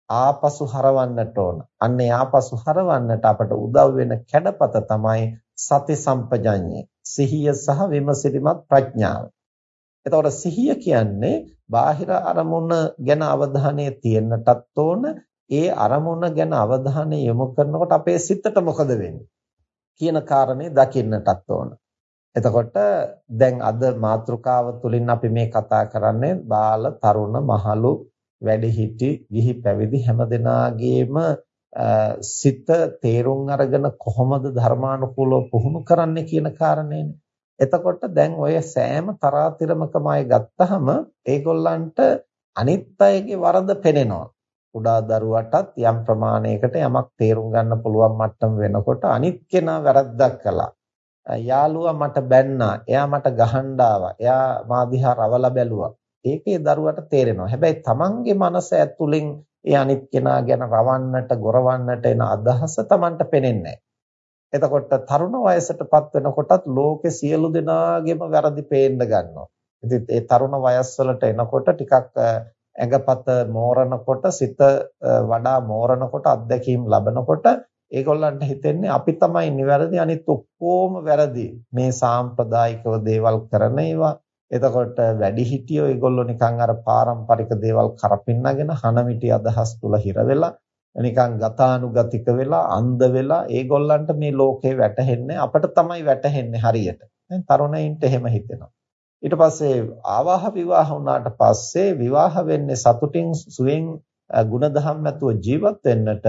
ආපසු හරවන්නට ඕන. අන්නේ ආපසු හරවන්නට අපට උදව් වෙන කැඩපත තමයි සති සම්පජඤ්ඤය. සිහිය සහ විමසිලිමත් ප්‍රඥාව. එතකොට සිහිය කියන්නේ බාහිර අරමුණ ගැන අවධානය තියෙන්නටත් ඕන ඒ අරමුණ ගැන අවධානය යොමු කරනකොට අපේ සිතට මොකද වෙන්නේ කියන කාරණේ දකින්නටත් ඕන. එතකොට දැන් අද මාතෘකාව තුලින් අපි මේ කතා කරන්නේ බාල තරුණ මහලු වැඩිහිටි ගිහි පැවිදි හැමදෙනාගේම සිත තේරුම් අරගෙන කොහොමද ධර්මානුකූලව පුහුණු කරන්නේ කියන කාරණේනේ. එතකොට දැන් ඔය සෑම තරාතිරමකම අය ගත්තහම ඒගොල්ලන්ට අනිත් අයගේ වරද පෙනෙනවා. කුඩා දරුවටත් යම් ප්‍රමාණයකට යමක් තේරුම් ගන්න පුළුවන් මට්ටම වෙනකොට අනිත් කෙනා වැරද්දක් කළා. යාළුවා මට බැන්නා. එයා මට ගහන්න එයා මා දිහා රවලා බැලුවා. ඒකේ දරුවට තේරෙනවා. හැබැයි Tamange මනස ඇතුලෙන් ඒ අනිත් කෙනා ගැන රවන්නට, ගොරවන්නට එන අදහස Tamanට පෙනෙන්නේ එතකොට තරුණ වයසටපත් වෙනකොටත් ලෝකේ සියලු දෙනාගේම වැරදි පේන්න ගන්නවා. ඉතින් ඒ තරුණ වයස්වලට එනකොට ටිකක් ඇඟපත මෝරනකොට සිත වඩා මෝරනකොට අත්දැකීම් ලබනකොට ඒගොල්ලන්ට හිතෙන්නේ අපි තමයි නිවැරදි අනිත් ඔක්කොම වැරදි. මේ සාම්ප්‍රදායිකව දේවල් කරන ඒවා. එතකොට වැඩිහිටියෝ ඒගොල්ලෝ නිකන් අර පාරම්පරික දේවල් කරපින්නගෙන හනමිටි අදහස් තුල හිර වෙලා නිකන් ගතානුගතික වෙලා අන්ධ වෙලා ඒගොල්ලන්ට මේ ලෝකේ වැටහෙන්නේ අපට තමයි වැටහෙන්නේ හරියට. දැන් තරුණයින්ට එහෙම හිතෙනවා. ඊට පස්සේ ආවාහ විවාහ වුණාට පස්සේ විවාහ වෙන්නේ සතුටින් සුවෙන් ಗುಣධම් නැතුව ජීවත් වෙන්නට.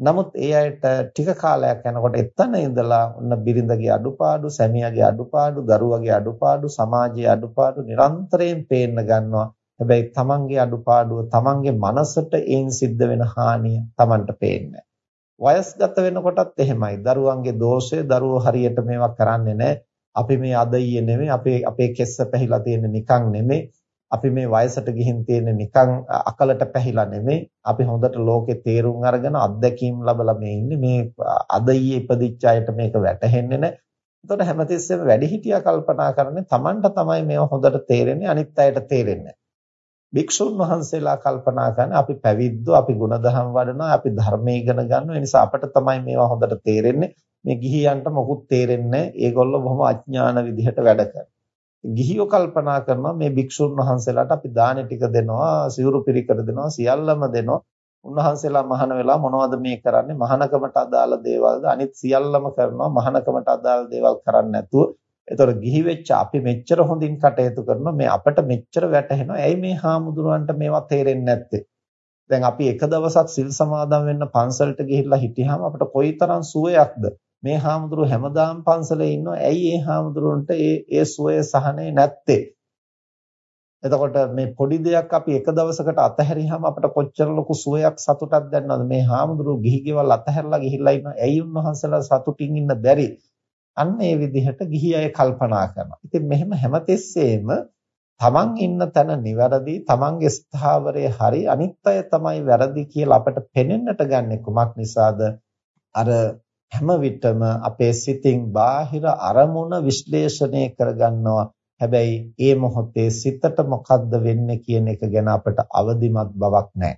නමුත් ඒ අයට ටික කාලයක් යනකොට එතන ඉඳලා ඔන්න බිරිඳගේ අඩුපාඩු, සැමියාගේ අඩුපාඩු, දරුවගේ අඩුපාඩු, සමාජයේ අඩුපාඩු නිරන්තරයෙන් පේන්න ගන්නවා. හැබැයි තමන්ගේ අඩුපාඩුව තමන්ගේ මනසට ඒන් සිද්ධ වෙන හානිය තමන්ට පේන්නේ වයස්ගත වෙනකොටත් එහෙමයි. දරුවන්ගේ දෝෂය දරුවෝ හරියට මේවා කරන්නේ නැහැ. අපි මේ අද ඊයේ නෙමෙයි අපේ අපේ කෙස්ස පැහිලා තියෙන්නේ නිකන් නෙමෙයි. අපි මේ වයසට ගිහින් තියෙන්නේ නිකන් අකලට පැහිලා නෙමෙයි. අපි හොඳට ලෝකේ තේරුම් අරගෙන අත්දැකීම් ලබලා මේ ඉන්නේ. මේ අද ඊයේ ඉපදිච්ච අයට මේක වැටහෙන්නේ නැහැ. එතකොට හැමතිස්සෙම වැඩිහිටියා කල්පනා කරන්නේ Tamanට තමයි මේවා හොඳට තේරෙන්නේ අනිත් අයට තේරෙන්නේ භික්ෂුන් වහන්සේලා කල්පනා කරන අපි පැවිද්දෝ අපි ಗುಣධම් වඩනවා අපි ධර්මයේ ඉගෙන ගන්නවා. ඒ නිසා අපට තමයි මේවා හොඳට තේරෙන්නේ. මේ ගිහියන්ට මොකුත් තේරෙන්නේ ඒගොල්ලෝ බොහොම අඥාන විදිහට වැඩ කරනවා. ගිහියෝ කල්පනා කරනවා මේ භික්ෂුන් වහන්සේලාට අපි දාන ටික දෙනවා සිවුරු පිරිකර දෙනවා සියල්ලම දෙනවා. උන්වහන්සේලා මහාන වෙලා මොනවද මේ කරන්නේ? මහානකමට අදාළ දේවල්ද? අනිත් සියල්ලම කරනවා. මහානකමට අදාළ දේවල් කරන්නේ නැතුව එතකොට ගිහි වෙච්ච අපි මෙච්චර හොඳින් කටයුතු කරනවා මේ අපිට මෙච්චර වැටහෙනවා. ඇයි මේ හාමුදුරුවන්ට මේවා තේරෙන්නේ නැත්තේ? දැන් අපි එක දවසක් සිල් සමාදන් වෙන්න පන්සලට ගිහිල්ලා හිටියාම අපිට කොයිතරම් සුවයක්ද? මේ හාමුදුරුව හැමදාම පන්සලේ ඉන්නවා. ඇයි ඒ හාමුදුරුවන්ට ඒ ඒ සුවය සහනේ නැත්තේ? එතකොට මේ පොඩි දෙයක් අපි එක දවසකට අතහැරියාම අපිට කොච්චර ලොකු සුවයක් සතුටක් දැනනවද මේ හාමුදුරුවෝ ගිහි ගෙවල් අතහැරලා ගිහිල්ලා ඉන්නවා ඇයි උන්වහන්සේලා සතුටින් ඉන්න බැරි අන්න ඒ විදිහට ගිහි අය කල්පනා කරනවා. ඉතින් මෙහෙම හැමතිස්සෙම තමන් ඉන්න තැන නිවැරදි තමන්ගේ ස්ථාවරයේ හරි අනිත් අය තමයි වැරදි කියලා අපට පෙනෙන්නට ගන්නේ කුමක් නිසාද? අර හැම විටම අපේ සිතින් බාහිර අරමුණ විශ්ලේෂණය කරගන්නවා. හැබැයි ඒ මොහොතේ සිතට මොකද්ද වෙන්නේ කියන එක ගැන අපට අවදිමත් බවක් නැහැ.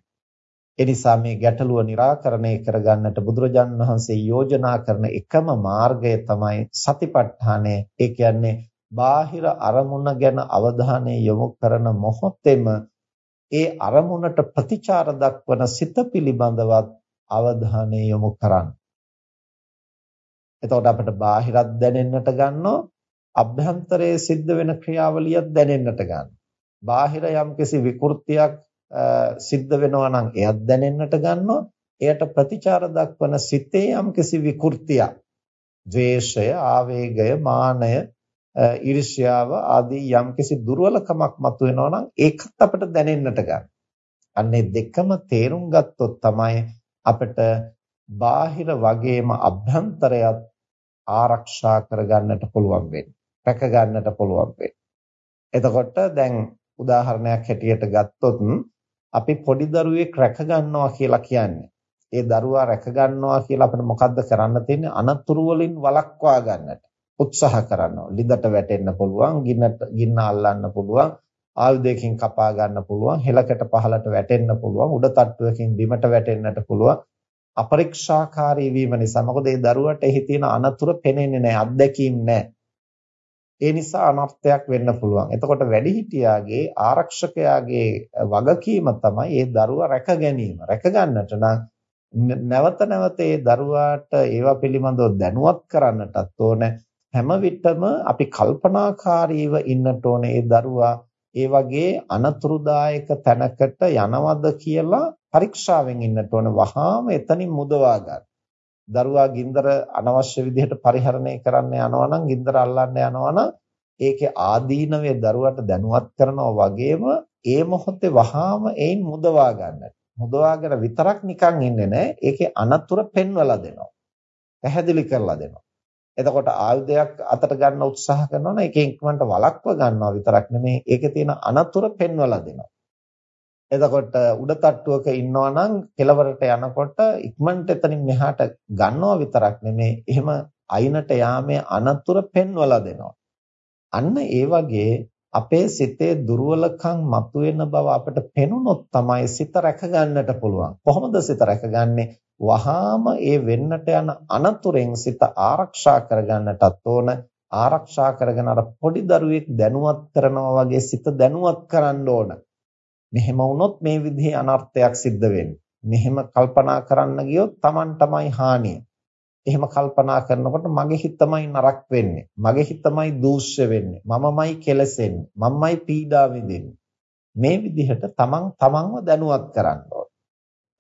ඒ නිසා මේ ගැටලුව निराකරණය කරගන්නට බුදුරජාණන් වහන්සේ යෝජනා කරන එකම මාර්ගය තමයි සතිපට්ඨානය. ඒ කියන්නේ බාහිර අරමුණ ගැන අවධානය යොමු කරන මොහොතේම ඒ අරමුණට ප්‍රතිචාර දක්වන සිත පිළිබඳවත් අවධානය යොමු කරන්න. එතකොට අපිට බාහිරත් දැනෙන්නට ගන්නවා අභ්‍යන්තරයේ සිද්ධ වෙන ක්‍රියාවලියක් දැනෙන්නට ගන්නවා. බාහිර යම්කිසි විකෘතියක් සිද්ධ වෙනවා නම් එයත් දැනෙන්නට ගන්නවා. එයට ප්‍රතිචාර දක්වන සිතේ යම්කිසි විකෘතියක්, ද්වේෂය, ආවේගය, මානය, ඊර්ෂ්‍යාව ආදී යම්කිසි දුර්වලකමක් මතුවෙනවා නම් ඒකත් අපිට දැනෙන්නට ගන්න. අන්නේ දෙකම තේරුම් ගත්තොත් තමයි අපිට බාහිර වගේම අභ්‍යන්තරයත් ආරක්ෂා කරගන්නට පුළුවන් වෙන්නේ. රැක ගන්නට පුළුවන් වෙන්නේ. එතකොට දැන් උදාහරණයක් හැටියට ගත්තොත් අපි පොඩි දරුවෙක් රැක ගන්නවා කියලා කියන්නේ. ඒ දරුවා රැක ගන්නවා කියලා අපිට මොකද්ද කරන්න තියෙන්නේ? අනතුරු වලින් වළක්වා ගන්නට උත්සාහ කරනවා. ලිඳට වැටෙන්න පුළුවන්, ගින්නට ගින්න අල්ලන්න පුළුවන්, ආයුධයකින් කපා ගන්න පුළුවන්, හෙලකට පහලට වැටෙන්න පුළුවන්, උඩ තට්ටුවකින් බිමට වැටෙන්නට පුළුවන්. අපරීක්ෂාකාරී වීම නිසා මොකද ඒ දරුවට එහි තියෙන අනතුරු පෙනෙන්නේ නැහැ, අත්දැකීම් නැහැ. ඒ නිසා අනර්ථයක් වෙන්න පුළුවන්. එතකොට වැඩිහිටියාගේ ආරක්ෂකයාගේ වගකීම තමයි ඒ දරුවා රැක ගැනීම. රැක ගන්නට නම් නැවත නැවත ඒ දරුවාට ඒවා පිළිබඳව දැනුවත් කරන්නටත් ඕන. හැම විටම අපි කල්පනාකාරීව ඉන්නට ඕන ඒ දරුවා ඒ වගේ අනතුරුදායක තැනකට යනවද කියලා පරීක්ෂාවෙන් ඉන්නට ඕන. වහාම එතනින් මුදවා ගන්න. දරුවා ගින්දර අනවශ්‍ය විදිහට පරිහරණය කරන්න යනවා නම් ගින්දර අල්ලන්න යනවා නම් ඒකේ ආදීනවේ දරුවට දැනුවත් කරනවා වගේම ඒ මොහොතේ වහාම ඒන් මුදවා ගන්නට. මුදවාගෙන විතරක් නිකන් ඉන්නේ නැහැ. ඒකේ අනතුරු පෙන්වලා දෙනවා. පැහැදිලි කරලා දෙනවා. එතකොට ආයුධයක් අතට ගන්න උත්සාහ කරනවා නම් ඒකෙන් ඉක්මනට වළක්ව ගන්නවා විතරක් නෙමෙයි ඒකේ තියෙන අනතුරු පෙන්වලා දෙනවා. එතකොට උඩ තට්ටුවක ඉන්නවා නම් කෙලවරට යනකොට ඉක්මනට එතනින් මෙහාට ගන්නවා විතරක් නෙමේ එහෙම අයිනට යාමේ අනතුරු පෙන්වලා දෙනවා. අන්න ඒ වගේ අපේ සිතේ දුර්වලකම් මතුවෙන බව අපිට පෙනුනොත් තමයි සිත රැක ගන්නට පුළුවන්. කොහොමද සිත රැකගන්නේ? වහාම ඒ වෙන්නට යන අනතුරෙන් සිත ආරක්ෂා කරගන්නටත් ඕන. ආරක්ෂා කරගෙන අර පොඩි දරුවෙක් දැනුවත් කරනවා වගේ සිත දැනුවත් කරන්න ඕන. මෙහෙම වුණොත් මේ විදිහේ අනර්ථයක් සිද්ධ වෙන්නේ. මෙහෙම කල්පනා කරන්න ගියොත් Taman තමයි හානිය. එහෙම කල්පනා කරනකොට මගේ හිතමයි නරක වෙන්නේ. මගේ හිතමයි දූෂ්‍ය වෙන්නේ. මමමයි කෙලසෙන්නේ. මමමයි පීඩා විඳින්නේ. මේ විදිහට Taman Tamanව දැනුවත් කරන්න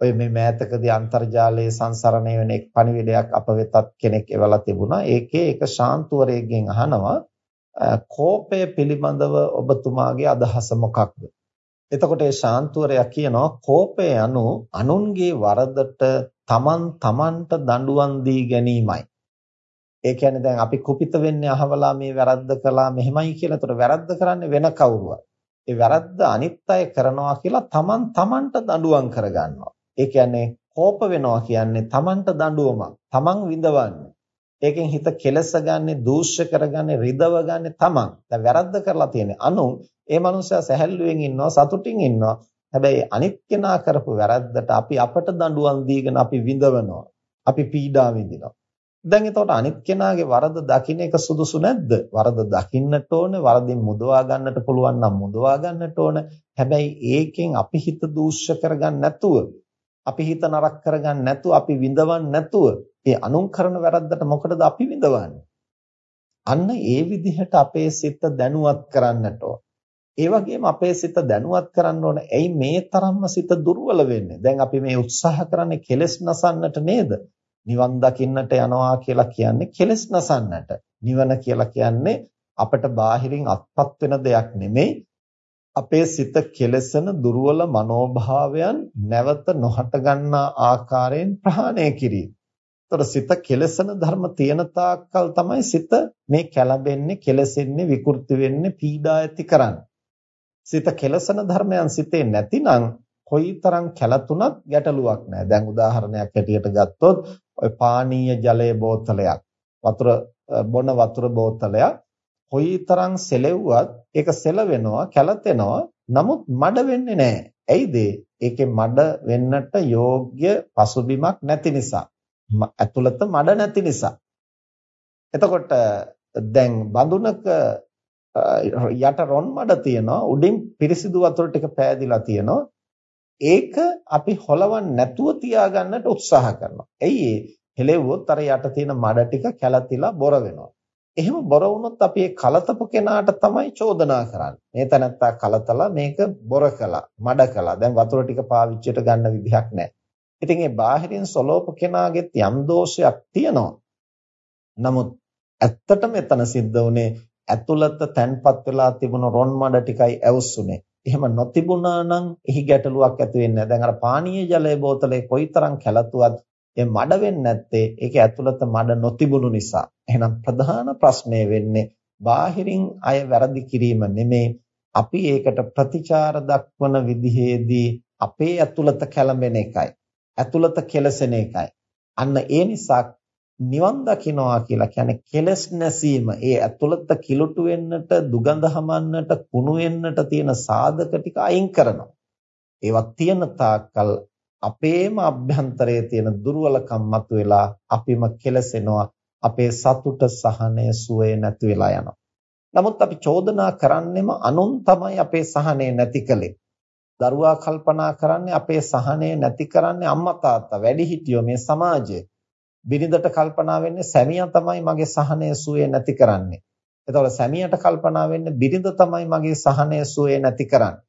ඔය මේ මෑතකදී අන්තර්ජාලයේ සංසරණය වෙන එක් පණිවිඩයක් අප වෙතත් කෙනෙක් එවලා තිබුණා. ඒකේ එක ශාන්තුවරයෙක්ගෙන් අහනවා කෝපය පිළිබඳව ඔබතුමාගේ අදහස මොකක්ද? එතකොට ඒ ශාන්තුවරයා කියනවා කෝපය anu අනුන්ගේ වරදට තමන් තමන්ට දඬුවම් දී ගැනීමයි. ඒ කියන්නේ දැන් අපි කුපිත වෙන්නේ අහවලා මේ වැරද්ද කළා මෙහෙමයි කියලා. ඒතර වැරද්ද කරන්නේ වෙන කවුරුවත්. ඒ වැරද්ද අනිත් අය කරනවා කියලා තමන් තමන්ට දඬුවම් කරගන්නවා. ඒ කියන්නේ කෝප වෙනවා කියන්නේ තමන්ට දඬුවමක්. තමන් විඳවන්නේ. ඒකෙන් හිත කෙලස ගන්නෙ, දූෂ්‍ය කරගන්නේ, රිදව ගන්නෙ තමන්. දැන් වැරද්ද කරලා තියෙන්නේ අනුන් ඒ මනුස්සයා සැහැල්ලුවෙන් ඉන්නවා සතුටින් ඉන්නවා. හැබැයි අනිත් කෙනා කරපු වැරද්දට අපි අපට දඬුවම් දීගෙන අපි විඳවනවා. අපි පීඩා විඳිනවා. දැන් එතකොට අනිත් කෙනාගේ වරද දකින්න එක සුදුසු නැද්ද? වරද දකින්නට ඕන, වරදින් මුදවා ගන්නට පුළුවන් නම් මුදවා ගන්නට ඕන. හැබැයි ඒකෙන් අපි හිත දූෂ්‍ය කරගන්න නැතුව, අපි හිත නරක කරගන්න නැතුව, අපි විඳවන්න නැතුව, ඒ අනුන් කරන වැරද්දට මොකටද අපි විඳවන්නේ? අන්න ඒ විදිහට අපේ සිත දැනුවත් කරන්නට ඕන. ඒ වගේම අපේ සිත දැනුවත් කරන්න ඕන. ඇයි මේ තරම්ම සිත දුර්වල වෙන්නේ? දැන් අපි මේ උත්සාහ කරන්නේ කෙලෙස් නසන්නට නේද? නිවන් දකින්නට යනවා කියලා කියන්නේ කෙලෙස් නසන්නට. නිවන කියලා කියන්නේ අපට බාහිරින් අත්පත් වෙන දෙයක් නෙමෙයි. අපේ සිත කෙලසන දුර්වල මනෝභාවයන් නැවත නොහට ගන්නා ආකාරයෙන් ප්‍රහාණය කිරීම. ତොර සිත කෙලසන ධර්ම තියෙන තාක්කල් තමයි සිත මේ කැළඹෙන්නේ, කෙලසෙන්නේ, විකෘති වෙන්නේ, පීඩා ඇති කරන්නේ. සිත කෙලසන ධර්මයන් සිතේ නැතිනම් කොයිතරම් කැළතුණත් ගැටලුවක් නැහැ. දැන් උදාහරණයක් හැටියට ගත්තොත් ඔය පානීය ජලයේ බෝතලයක් වතුර බොන වතුර බෝතලයක් කොයිතරම් සෙලෙව්වත් ඒක සෙලවෙනවා කැළතෙනවා නමුත් මඩ වෙන්නේ නැහැ. ඇයිද? ඒකේ මඩ වෙන්නට යෝග්‍ය පසුබිමක් නැති නිසා. ඇතුළත මඩ නැති නිසා. එතකොට දැන් බඳුනක යට රොන් මඩ තියෙනවා උඩින් පිරිසිදු වතුර ටික පෑදිලා තියෙනවා ඒක අපි හොලවන්න නැතුව තියාගන්නට උත්සාහ කරනවා. එයි හෙලෙව්වොත් අර යට තියෙන මඩ ටික කැළතිලා බොර වෙනවා. එහෙම බොර වුණොත් අපි ඒ කලතපු කෙනාට තමයි චෝදනා කරන්නේ. මේ තැනත්තා කලතලා මේක බොර කළා, මඩ කළා. දැන් වතුර ටික පාවිච්චියට ගන්න විදිහක් නැහැ. ඉතින් මේ බාහිරින් සොලෝප කෙනාගෙත් යම් දෝෂයක් තියෙනවා. නමුත් ඇත්තටම එතන සිද්ධ වුණේ ඇතුළත තැන්පත් වෙලා තිබුණු රොන් මඩ ටිකයි ඇවුස්සුනේ. එහෙම නොතිබුණා නම් එහි ගැටලුවක් ඇති වෙන්නේ නැහැ. දැන් අර පානීය ජලයේ බෝතලේ කොයිතරම් කැළතුවත් ඒ මඩ වෙන්නේ නැත්තේ ඒකේ ඇතුළත මඩ නොතිබුණු නිසා. එහෙනම් ප්‍රධාන ප්‍රශ්නේ වෙන්නේ බාහිරින් අය වැරදි කිරීම නෙමේ අපි ඒකට ප්‍රතිචාර දක්වන විදිහේදී අපේ ඇතුළත කැළඹෙන එකයි. ඇතුළත කෙලසෙන එකයි. අන්න ඒ නිසා නිවන් දකින්නවා කියලා කියන්නේ කෙලස් නැසීම. ඒ ඇතුළත කිලුටු වෙන්නට, දුගඳ හමන්නට, කුණු වෙන්නට තියෙන සාධක ටික අයින් කරනවා. ඒවත් තියෙන තාක්කල් අපේම අභ්‍යන්තරයේ තියෙන දුර්වලකම් මතුවලා අපිම කෙලසෙනවා. අපේ සතුට සහනය සුවය නැති වෙලා යනවා. නමුත් අපි චෝදනා කරන්නෙම අනුන් තමයි අපේ සහනය නැති කලේ. දරුවා කල්පනා කරන්නේ අපේ සහනය නැති කරන්නේ අම්මා තාත්තා වැඩිහිටියෝ මේ සමාජය. බිරිඳට කල්පනා වෙන්නේ සැමියා තමයි මගේ සහනය සුවේ නැති කරන්නේ. එතකොට සැමියාට කල්පනා වෙන්නේ බිරිඳ තමයි මගේ සහනය සුවේ නැති කරන්නේ.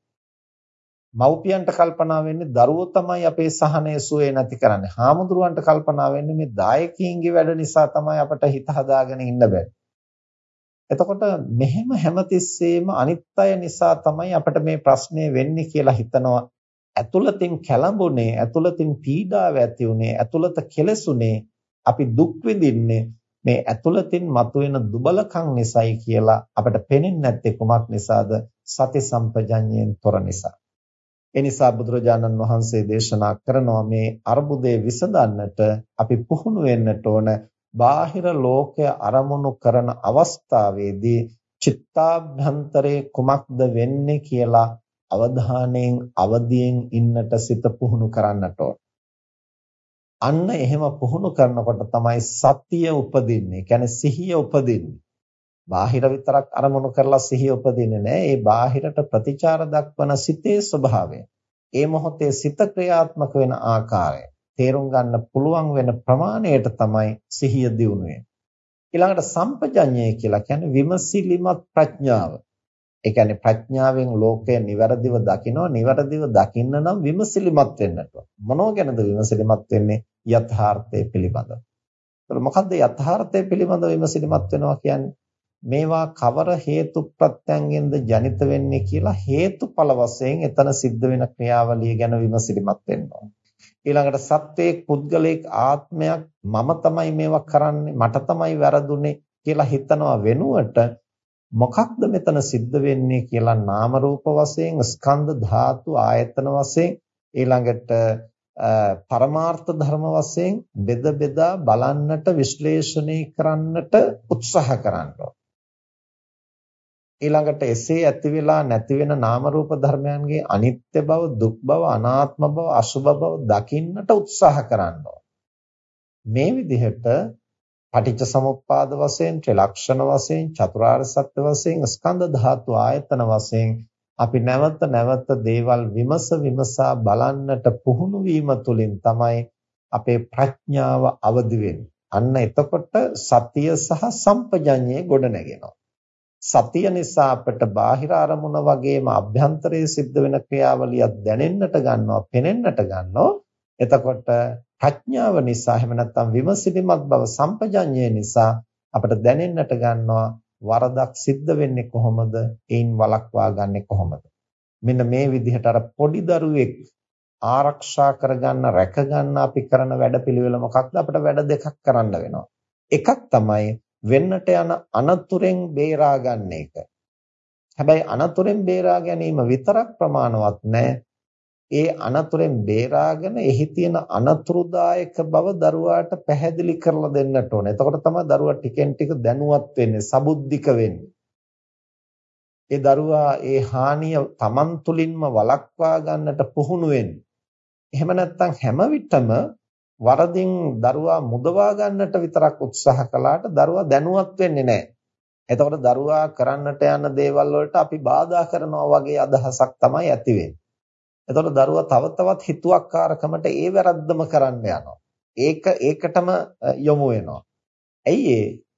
මව්පියන්ට කල්පනා වෙන්නේ දරුවෝ තමයි අපේ සහනය සුවේ නැති කරන්නේ. හාමුදුරුවන්ට කල්පනා වෙන්නේ මේ දායකයින්ගේ වැඩ නිසා තමයි අපට හිත හදාගෙන ඉන්න බැරි. එතකොට මෙහෙම හැමතිස්සෙම අනිත් අය නිසා තමයි අපිට මේ ප්‍රශ්නේ වෙන්නේ කියලා හිතනවා. ඇතුළතින් කැළඹුණේ, ඇතුළතින් පීඩාව ඇති උනේ, ඇතුළත කෙලසුනේ අපි දුක් විඳින්නේ මේ ඇතුළතින් මතුවෙන දුබලකම් නිසායි කියලා අපිට පේන්නේ නැත්තේ කුමක් නිසාද සති සම්පජඤ්ඤයෙන් තොර නිසා ඒ නිසා බුදුරජාණන් වහන්සේ දේශනා කරනවා මේ අර්බුදේ විසඳන්නට අපි පුහුණු වෙන්නට ඕන බාහිර ලෝකය අරමුණු කරන අවස්ථාවේදී චිත්තාභ්‍යන්තරේ කුමක්ද වෙන්නේ කියලා අවධානයෙන් අවදියෙන් ඉන්නට සිත පුහුණු කරන්නට ඕන අන්න එහෙම පුහුණු කරනකොට තමයි සතිය උපදින්නේ. කියන්නේ සිහිය උපදින්නේ. බාහිර විතරක් අරමුණු කරලා සිහිය උපදින්නේ නැහැ. ඒ බාහිරට ප්‍රතිචාර දක්වන සිතේ ස්වභාවය. ඒ මොහොතේ සිත ක්‍රියාත්මක වෙන ආකාරය තේරුම් ගන්න පුළුවන් වෙන ප්‍රමාණයට තමයි සිහිය දියුණු වෙන්නේ. ඊළඟට සම්පජඤ්ඤය කියලා කියන්නේ විමසිලිමත් ප්‍රඥාව. ඒ කියන්නේ ප්‍රඥාවෙන් ලෝකය નિවරදිව දකිනවා નિවරදිව දකින්න නම් විමසිලිමත් වෙන්නට මොනෝ ගැනද විමසිලිමත් වෙන්නේ යථාර්ථය පිළිබඳව. ඒතර මොකද්ද යථාර්ථය පිළිබඳව විමසිලිමත් වෙනවා කියන්නේ? මේවා කවර හේතු ප්‍රත්‍යයෙන්ද ජනිත වෙන්නේ කියලා හේතුඵල වශයෙන් එතන සිද්ධ වෙන ක්‍රියාවලිය ගැන විමසිලිමත් වෙනවා. ඊළඟට සත්වයේ පුද්ගලික ආත්මයක් මම තමයි මේවා කරන්නේ මට තමයි වැරදුනේ කියලා හිතනවා වෙනුවට මොකක්ද මෙතන සිද්ධ වෙන්නේ කියලා නාම රූප වශයෙන් ස්කන්ධ ධාතු ආයතන වශයෙන් ඊළඟට පරමාර්ථ ධර්ම වශයෙන් බෙද බෙදා බලන්නට විශ්ලේෂණය කරන්නට උත්සාහ කරනවා ඊළඟට එසේ ඇති වෙලා නැති වෙන නාම රූප ධර්මයන්ගේ අනිත්‍ය බව දුක් බව අනාත්ම බව අසුභ බව දකින්නට උත්සාහ කරනවා මේ විදිහට පටිච්ච සමුප්පාද වශයෙන් ත්‍රිලක්ෂණ වශයෙන් චතුරාර්ය සත්‍ය වශයෙන් ස්කන්ධ ධාතු ආයතන වශයෙන් අපි නැවත නැවත දේවල් විමස විමසා බලන්නට පුහුණු වීම තුළින් තමයි අපේ ප්‍රඥාව අවදි වෙන්නේ. අන්න එතකොට සතිය සහ සම්පජඤ්ඤය ගොඩ නැගෙනවා. සතිය නිසා අපට බාහිර අරමුණ වගේම අභ්‍යන්තරයේ සිද්ධ වෙන ක්‍රියාවලියක් දැනෙන්නට ගන්නවා, පෙනෙන්නට ගන්නවා. එතකොට ප්‍රඥාව නිසා එහෙම නැත්නම් විමසිලිමත් බව සම්පජඤ්ඤය නිසා අපට දැනෙන්නට ගන්නවා වරදක් සිද්ධ වෙන්නේ කොහොමද? ඒන් වළක්වා ගන්නෙ කොහොමද? මෙන්න මේ විදිහට අර පොඩි දරුවෙක් ආරක්ෂා කරගන්න රැකගන්න අපි කරන වැඩපිළිවෙල මොකක්ද? අපිට වැඩ දෙකක් කරන්න වෙනවා. එකක් තමයි වෙන්නට යන අනතුරෙන් බේරා ගන්න එක. හැබැයි අනතුරෙන් බේරා ගැනීම විතරක් ප්‍රමාණවත් නැහැ. ඒ අනතුරෙන් බේරාගෙන එහි තියෙන අනතුරුදායක බව දරුවාට පැහැදිලි කරලා දෙන්නට ඕනේ. එතකොට තමයි දරුවා ටිකෙන් ටික දැනුවත් වෙන්නේ, සබුද්ධික වෙන්නේ. ඒ දරුවා ඒ හානිය Taman තුලින්ම වළක්වා ගන්නට පුහුණු වෙන්නේ. එහෙම නැත්නම් හැම විටම වරදින් දරුවා මුදවා ගන්නට විතරක් උත්සාහ කළාට දරුවා දැනුවත් වෙන්නේ නැහැ. එතකොට දරුවා කරන්නට යන දේවල් වලට අපි බාධා කරනවා වගේ අදහසක් තමයි ඇති වෙන්නේ. එතකොට දරුවා තව තවත් හිතුවක්කාරකමට ඒ වැරද්දම කරන්න යනවා. ඒක ඒකටම යොමු වෙනවා. ඇයි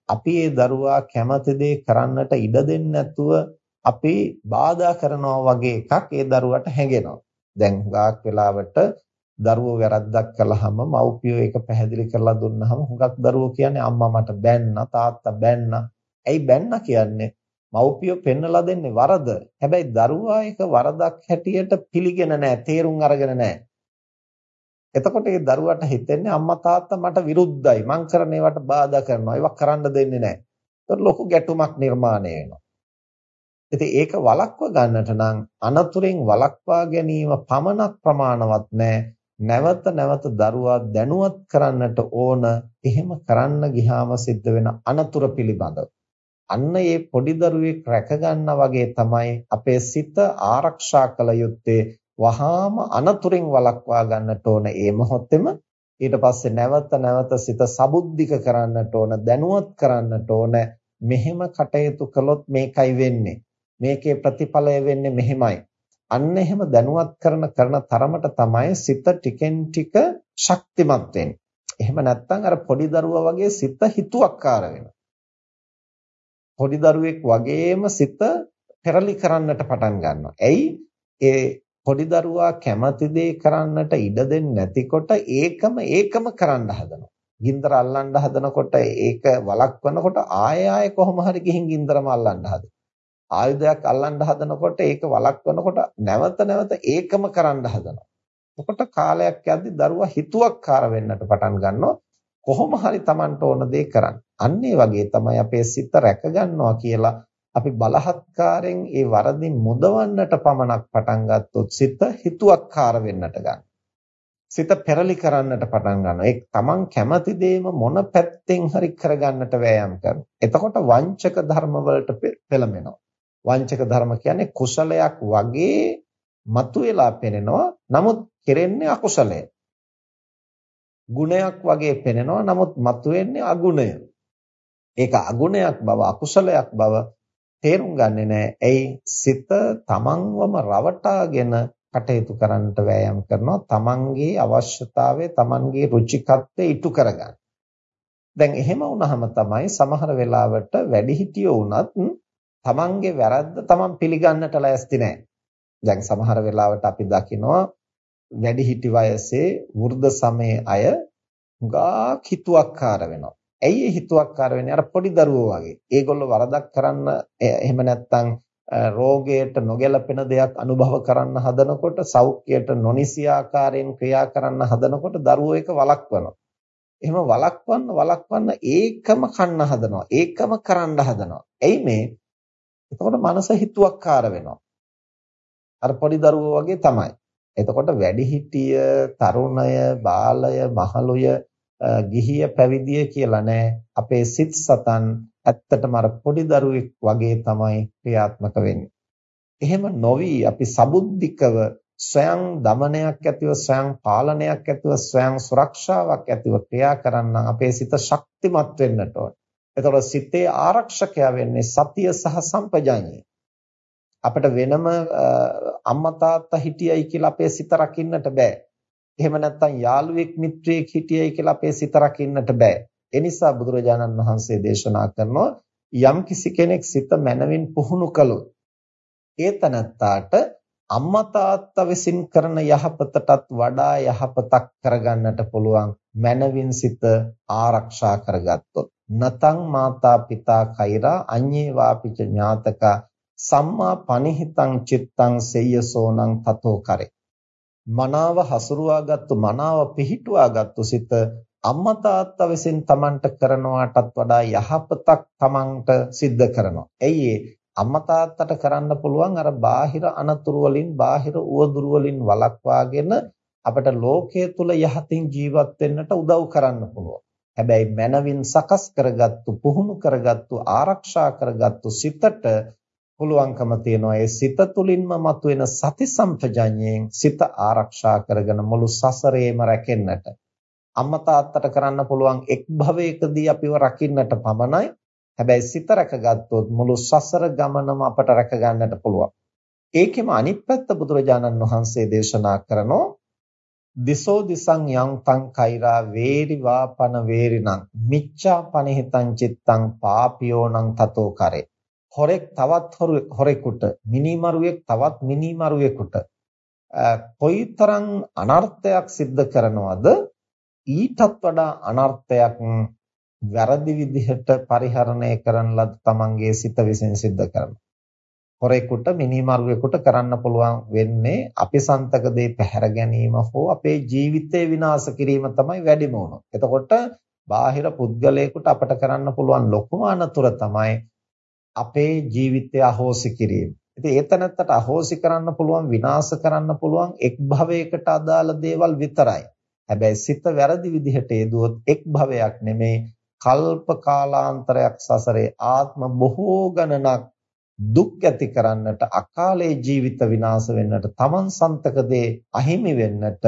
අපි ඒ දරුවා කැමති දේ කරන්නට ඉඩ දෙන්නේ නැතුව අපි බාධා කරනවා වගේ එකක් ඒ දරුවට හැඟෙනවා. දැන් හුඟක් වෙලාවට දරුවෝ වැරද්දක් කළාම මව්පියෝ ඒක පැහැදිලි කරලා දුන්නාම හුඟක් දරුවෝ කියන්නේ අම්මා මට බැන්නා තාත්තා බැන්නා. ඇයි බැන්නා කියන්නේ? මව්පියෝ පෙන්නලා දෙන්නේ වරද. හැබැයි දරුවා ඒක වරදක් හැටියට පිළිගෙන නැහැ, තේරුම් අරගෙන නැහැ. එතකොට ඒ දරුවාට හිතෙන්නේ අම්මා තාත්තා මට විරුද්ධයි. මං කරන ඒවට බාධා කරනවා. ඒවා කරන්න දෙන්නේ නැහැ. ඒතකොට ලොකු ගැටුමක් නිර්මාණය වෙනවා. ඉතින් ඒක වළක්ව ගන්නට නම් අනතුරෙන් වළක්වා ගැනීම පමණක් ප්‍රමාණවත් නැහැ. නැවත නැවත දරුවා දැනුවත් කරන්නට ඕන. එහෙම කරන්න ගියාම සිද්ධ වෙන අනතුරු පිළිබඳව. අන්න ඒ පොඩි දරුවෙක් රැකගන්නා වගේ තමයි අපේ සිත ආරක්ෂා කළ යුත්තේ වහාම අනතුරින් වළක්වා ගන්නට ඕන ඒ මොහොතේම ඊට පස්සේ නැවත නැවත සිත සබුද්ධික කරන්නට ඕන දැනුවත් කරන්නට ඕන මෙහෙම කටයුතු කළොත් මේකයි වෙන්නේ මේකේ ප්‍රතිඵලය වෙන්නේ මෙහෙමයි අන්න එහෙම දැනුවත් කරන කරන තරමට තමයි සිත ටිකෙන් ටික ශක්තිමත් වෙන්නේ එහෙම නැත්නම් අර පොඩි දරුවා වගේ සිත හිතුවක්කාර වෙනවා පොඩි දරුවෙක් වගේම සිත පෙරලි කරන්නට පටන් ගන්නවා. ඇයි? ඒ පොඩි දරුවා කැමති දේ කරන්නට ඉඩ දෙන්නේ නැතිකොට ඒකම ඒකම කරන්න හදනවා. ගින්දර අල්ලන්න හදනකොට ඒක වළක්වනකොට ආය ආය කොහොම හරි ගිහින් ගින්දරම අල්ලන්න හදනවා. ආයුධයක් අල්ලන්න හදනකොට ඒක වළක්වනකොට නැවත නැවත ඒකම කරන්න හදනවා. එතකොට කාලයක් යද්දි දරුවා හිතුවක්කාර වෙන්නට පටන් ගන්නවා. කොහොම හරි Tamanට ඕන දේ කරන්න. අන්න ඒ වගේ තමයි අපේ සිත රැක ගන්නවා කියලා අපි බලහත්කාරයෙන් ඒ වරදින් මුදවන්නට පමණක් පටන් ගත්තොත් සිත හිතුවක්කාර වෙන්නට ගන්නවා. සිත පෙරලි කරන්නට පටන් ගන්නවා. ඒ තමන් කැමති දේම මොන පැත්තෙන් හරි කරගන්නට වෑයම් කරනවා. එතකොට වංචක ධර්ම වලට පෙළඹෙනවා. වංචක ධර්ම කියන්නේ කුසලයක් වගේ මතුවලා පෙනෙනවා. නමුත් කෙරෙන්නේ අකුසලය. ගුණයක් වගේ පෙනෙනවා. නමුත් මතුවෙන්නේ අගුණය. ඒක අගුණයක් බව අකුසලයක් බව තේරුම් ගන්නේ නැහැ. එයි සිත තමන්වම රවටාගෙන කටයුතු කරන්නට වෑයම් කරනවා. තමන්ගේ අවශ්‍යතාවය, තමන්ගේ රුචිකත්වය ඉටු කරගන්න. දැන් එහෙම වුණාම තමයි සමහර වෙලාවට වැඩිහිටියෝ වුණත් තමන්ගේ වැරද්ද තමන් පිළිගන්නට ලෑස්ති නැහැ. දැන් සමහර වෙලාවට අපි දකිනවා වැඩිහිටි වයසේ වෘද්ධ සමයේ අය හුඟක් හිතුවක්කාර වෙනවා. ඇයි ඒ හිතුවක්කාර වෙන්නේ? අර පොඩි දරුවෝ වගේ. ඒගොල්ලෝ වරදක් කරන්න එහෙම නැත්නම් රෝගයට නොගැලපෙන දෙයක් අනුභව කරන්න හදනකොට සෞඛ්‍යයට නොනිසි ආකාරයෙන් ක්‍රියා කරන්න හදනකොට දරුවෝ ඒක වළක්වනවා. එහෙම වළක්වන්න වළක්වන්න ඒකම කන්න හදනවා. ඒකම කරන්න හදනවා. එයි මේ එතකොට මනස හිතුවක්කාර වෙනවා. අර පොඩි දරුවෝ වගේ තමයි. එතකොට වැඩිහිටිය, තරුණය, බාලය, මහලුය ගිහිය පැවිදිය කියලා නෑ අපේ සිත් සතන් ඇත්තටම අර පොඩි දරුවෙක් වගේ තමයි ක්‍රියාත්මක වෙන්නේ. එහෙම නොවි අපි සබුද්ධිකව ස්වයං දමනයක් ඇතිව ස්වයං පාලනයක් ඇතිව ස්වයං සුරක්ෂාවක් ඇතිව ක්‍රියා කරන්න අපේ සිත ශක්තිමත් වෙන්නට ඕන. එතකොට සිතේ ආරක්ෂකයා වෙන්නේ සතිය සහ සම්පජාඤ්ඤය. අපිට වෙනම අම්මා තාත්තා හිටියයි කියලා අපේ සිත රකින්නට බෑ. එහෙම නැත්නම් යාළුවෙක් මිත්‍රයෙක් හිටියයි කියලා අපේ සිත රකින්නට බෑ. ඒ නිසා බුදුරජාණන් වහන්සේ දේශනා කරනවා යම් කිසි කෙනෙක් සිත මනවින් පුහුණු කළොත් ඒ තනත්තාට අම්මා තාත්තා විසින් කරන යහපතටත් වඩා යහපතක් කරගන්නට පුළුවන් මනවින් සිත ආරක්ෂා කරගත්තොත් නතං මාතා පිතා කෛරා අඤ්ඤේ වාපිච ඥාතක සම්මා පනිහිතං චිත්තං සෙය්‍යසෝනං තතෝ කරේ මනාව හසුරුවාගත්තු මනාව පිහිටුවාගත්තු සිත අම්මා තාත්තා විසින් Tamanට කරනවාටත් වඩා යහපතක් Tamanට සිද්ධ කරනවා. එයි අම්මා තාත්තට කරන්න පුළුවන් අර බාහිර අනතුරු වලින් බාහිර උවදුරු වලින් වළක්වාගෙන අපට ලෝකයේ තුල යහතින් ජීවත් වෙන්නට උදව් කරන්න පුළුවන්. හැබැයි මනවින් සකස් කරගත්තු පුහුණු කරගත්තු ආරක්ෂා කරගත්තු සිතට පුළුවන්කම තියනවා. ඒ සිත තුලින්ම මතුවෙන සති සම්පජඤ්ඤයෙන් සිත ආරක්ෂා කරගෙන මුළු සසරේම රැකෙන්නට. අම්මා තාත්තට කරන්න පුළුවන් එක් භවයකදී අපිව රකින්නට පමණයි. හැබැයි සිත රැකගත්තොත් මුළු සසර ගමනම අපට රැක ගන්නට පුළුවන්. ඒකෙම අනිත් පැත්ත බුදුරජාණන් වහන්සේ දේශනා කරනෝ දිසෝ දිසං යං තං කෛරා වේරි වාපන වේරිනං මිච්ඡා පනිහිතං චිත්තං පාපියෝනං තතෝ කරේ හොරෙක් තවත් හොරෙකුට මිනිමරුවෙක් තවත් මිනිමරුවෙකුට කොයිතරම් අනර්ථයක් සිද්ධ කරනවද ඊටත් වඩා අනර්ථයක් වැරදි විදිහට පරිහරණය කරන ලද තමන්ගේ සිත විසින් සිද්ධ කරනවා. හොරෙකුට මිනිමරුවෙකුට කරන්න පුළුවන් වෙන්නේ අපි සන්තක දේ පැහැර ගැනීම හෝ අපේ ජීවිතේ විනාශ කිරීම තමයි වැඩිම උනොත්. එතකොට බාහිර පුද්ගලයෙකුට අපට කරන්න පුළුවන් ලොකුම අනතුර තමයි අපේ ජීවිතය අහෝසි කිරීම. ඉතින් ඒ තැනත්තට අහෝසි කරන්න පුළුවන් විනාශ කරන්න පුළුවන් එක් භවයකට අදාළ දේවල් විතරයි. හැබැයි සිත වැරදි විදිහට යෙදුවොත් එක් භවයක් නෙමේ කල්ප කාලාන්තරයක් සසරේ ආත්ම බොහෝ ගණනක් දුක් ඇති කරන්නට අකාලේ ජීවිත විනාශ වෙන්නට තමන් සන්තකදී අහිමි වෙන්නට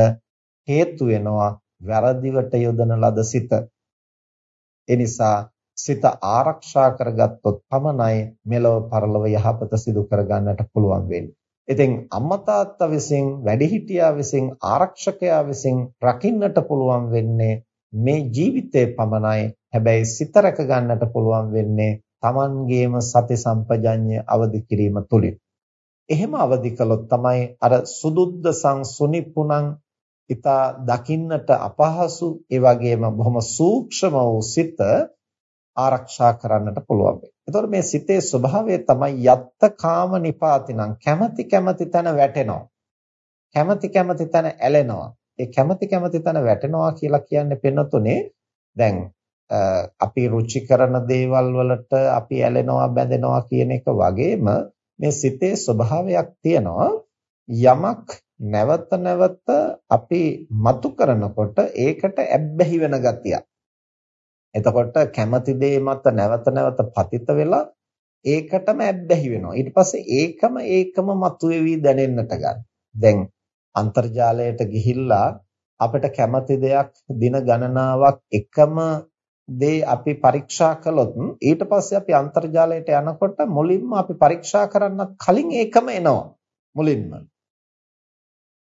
හේතු වෙනවා වැරදිවට යොදන ලද සිත. ඒ නිසා සිත ආරක්ෂා කරගත්තොත් පමණයි මෙලොව පරලොව යහපත සිදු කරගන්නට පුළුවන් වෙන්නේ. ඉතින් අම්මා තාත්තා විසින් වැඩිහිටියා විසින් ආරක්ෂකයා විසින් රකින්නට පුළුවන් වෙන්නේ මේ ජීවිතේ පමණයි හැබැයි සිත රැක ගන්නට පුළුවන් වෙන්නේ Tamanගේම සති සම්පජඤ්ඤය අවදි කිරීම තුලින්. එහෙම අවදි කළොත් තමයි අර සුදුද්ද සංසුනිපුණං ඊතා දකින්නට අපහසු ඒ වගේම බොහොම සූක්ෂම වූ සිත ආරක්ෂා කරන්නට පුළුවන් වෙන්නේ. එතකොට මේ සිතේ ස්වභාවය තමයි යත්ත කාම නිපාතිනම් කැමැති කැමැති තැන වැටෙනවා. කැමැති කැමැති තැන ඇලෙනවා. ඒ කැමැති කැමැති තැන වැටෙනවා කියලා කියන්නේ පෙන්නතුනේ දැන් අපි රුචි කරන දේවල් වලට අපි ඇලෙනවා බැඳෙනවා කියන එක වගේම මේ සිතේ ස්වභාවයක් තියෙනවා යමක් නැවත නැවත අපි මතු කරනකොට ඒකට ඇබ්බැහි වෙන ගතිය. එතකොට කැමති දේ මත නැවත නැවත පතිත වෙලා ඒකටම ඇබ්බැහි වෙනවා. ඊට පස්සේ ඒකම ඒකම මතුවේවි දැනෙන්නට ගන්න. දැන් අන්තර්ජාලයට ගිහිල්ලා අපිට කැමති දෙයක් දින ගණනාවක් එකම දේ අපි පරීක්ෂා කළොත් ඊට පස්සේ අපි අන්තර්ජාලයට යනකොට මුලින්ම අපි පරීක්ෂා කරන්නත් කලින් ඒකම එනවා මුලින්ම.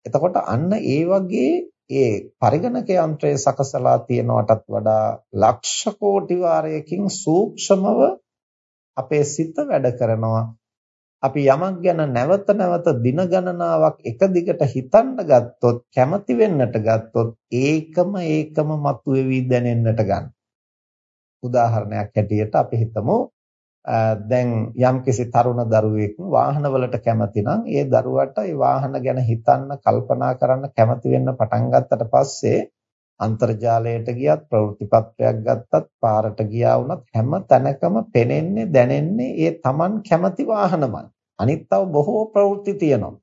එතකොට අන්න ඒ වගේ ඒ පරිගණක යන්ත්‍රය සකසලා තියනවටත් වඩා ලක්ෂ කෝටි වාරයකින් සූක්ෂමව අපේ සිත වැඩ කරනවා. අපි යමක් ගැන නැවත නැවත දින ගණනාවක් එක දිගට හිතන්න ගත්තොත් කැමති වෙන්නට ගත්තොත් ඒකම ඒකම මතුවේවි දැනෙන්නට ගන්න. උදාහරණයක් හැටියට අපි හිතමු දැන් යම්කිසි තරුණ දරුවෙක් වාහනවලට කැමති නම් ඒ දරුවට ඒ වාහන ගැන හිතන්න කල්පනා කරන්න කැමති වෙන්න පටන් ගත්තට පස්සේ අන්තර්ජාලයට ගියත් ප්‍රවෘත්ති පත්‍රයක් ගත්තත් පාරට ගියා වුණත් හැම තැනකම පෙනෙන්නේ දැනෙන්නේ ඒ Taman කැමති වාහනමයි. අනිත් තව බොහෝ ප්‍රවෘත්ති තියෙනවා.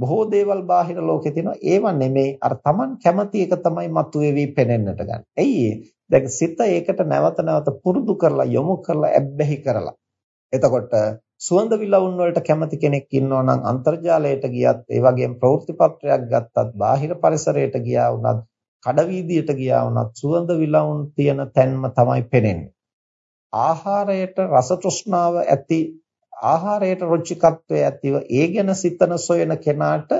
බොහෝ දේවල් බාහිර ලෝකේ තියෙනවා. ඒව නෙමෙයි අර Taman කැමති එක තමයි මතුවේවි පෙනෙන්නට ගන්න. ඇයි දැන් සිත ඒකට නැවත නැවත පුරුදු කරලා යොමු කරලා ඇබ්බැහි කරලා. එතකොට සුවඳ විලවුන් වලට කැමති කෙනෙක් ඉන්නවා නම් අන්තර්ජාලයට ගියත් ඒ වගේම ප්‍රවෘත්ති පත්‍රයක් ගත්තත් බාහිර පරිසරයට ගියා වුණත් කඩවීදියට ගියා වුණත් සුවඳ විලවුන් තියෙන තැන්ම තමයි පෙනෙන්නේ. ආහාරයට රස තෘෂ්ණාව ඇති ආහාරයට රුචිකත්වයේ ඇතිව ඒ ගැන සිතන සොයන කෙනාට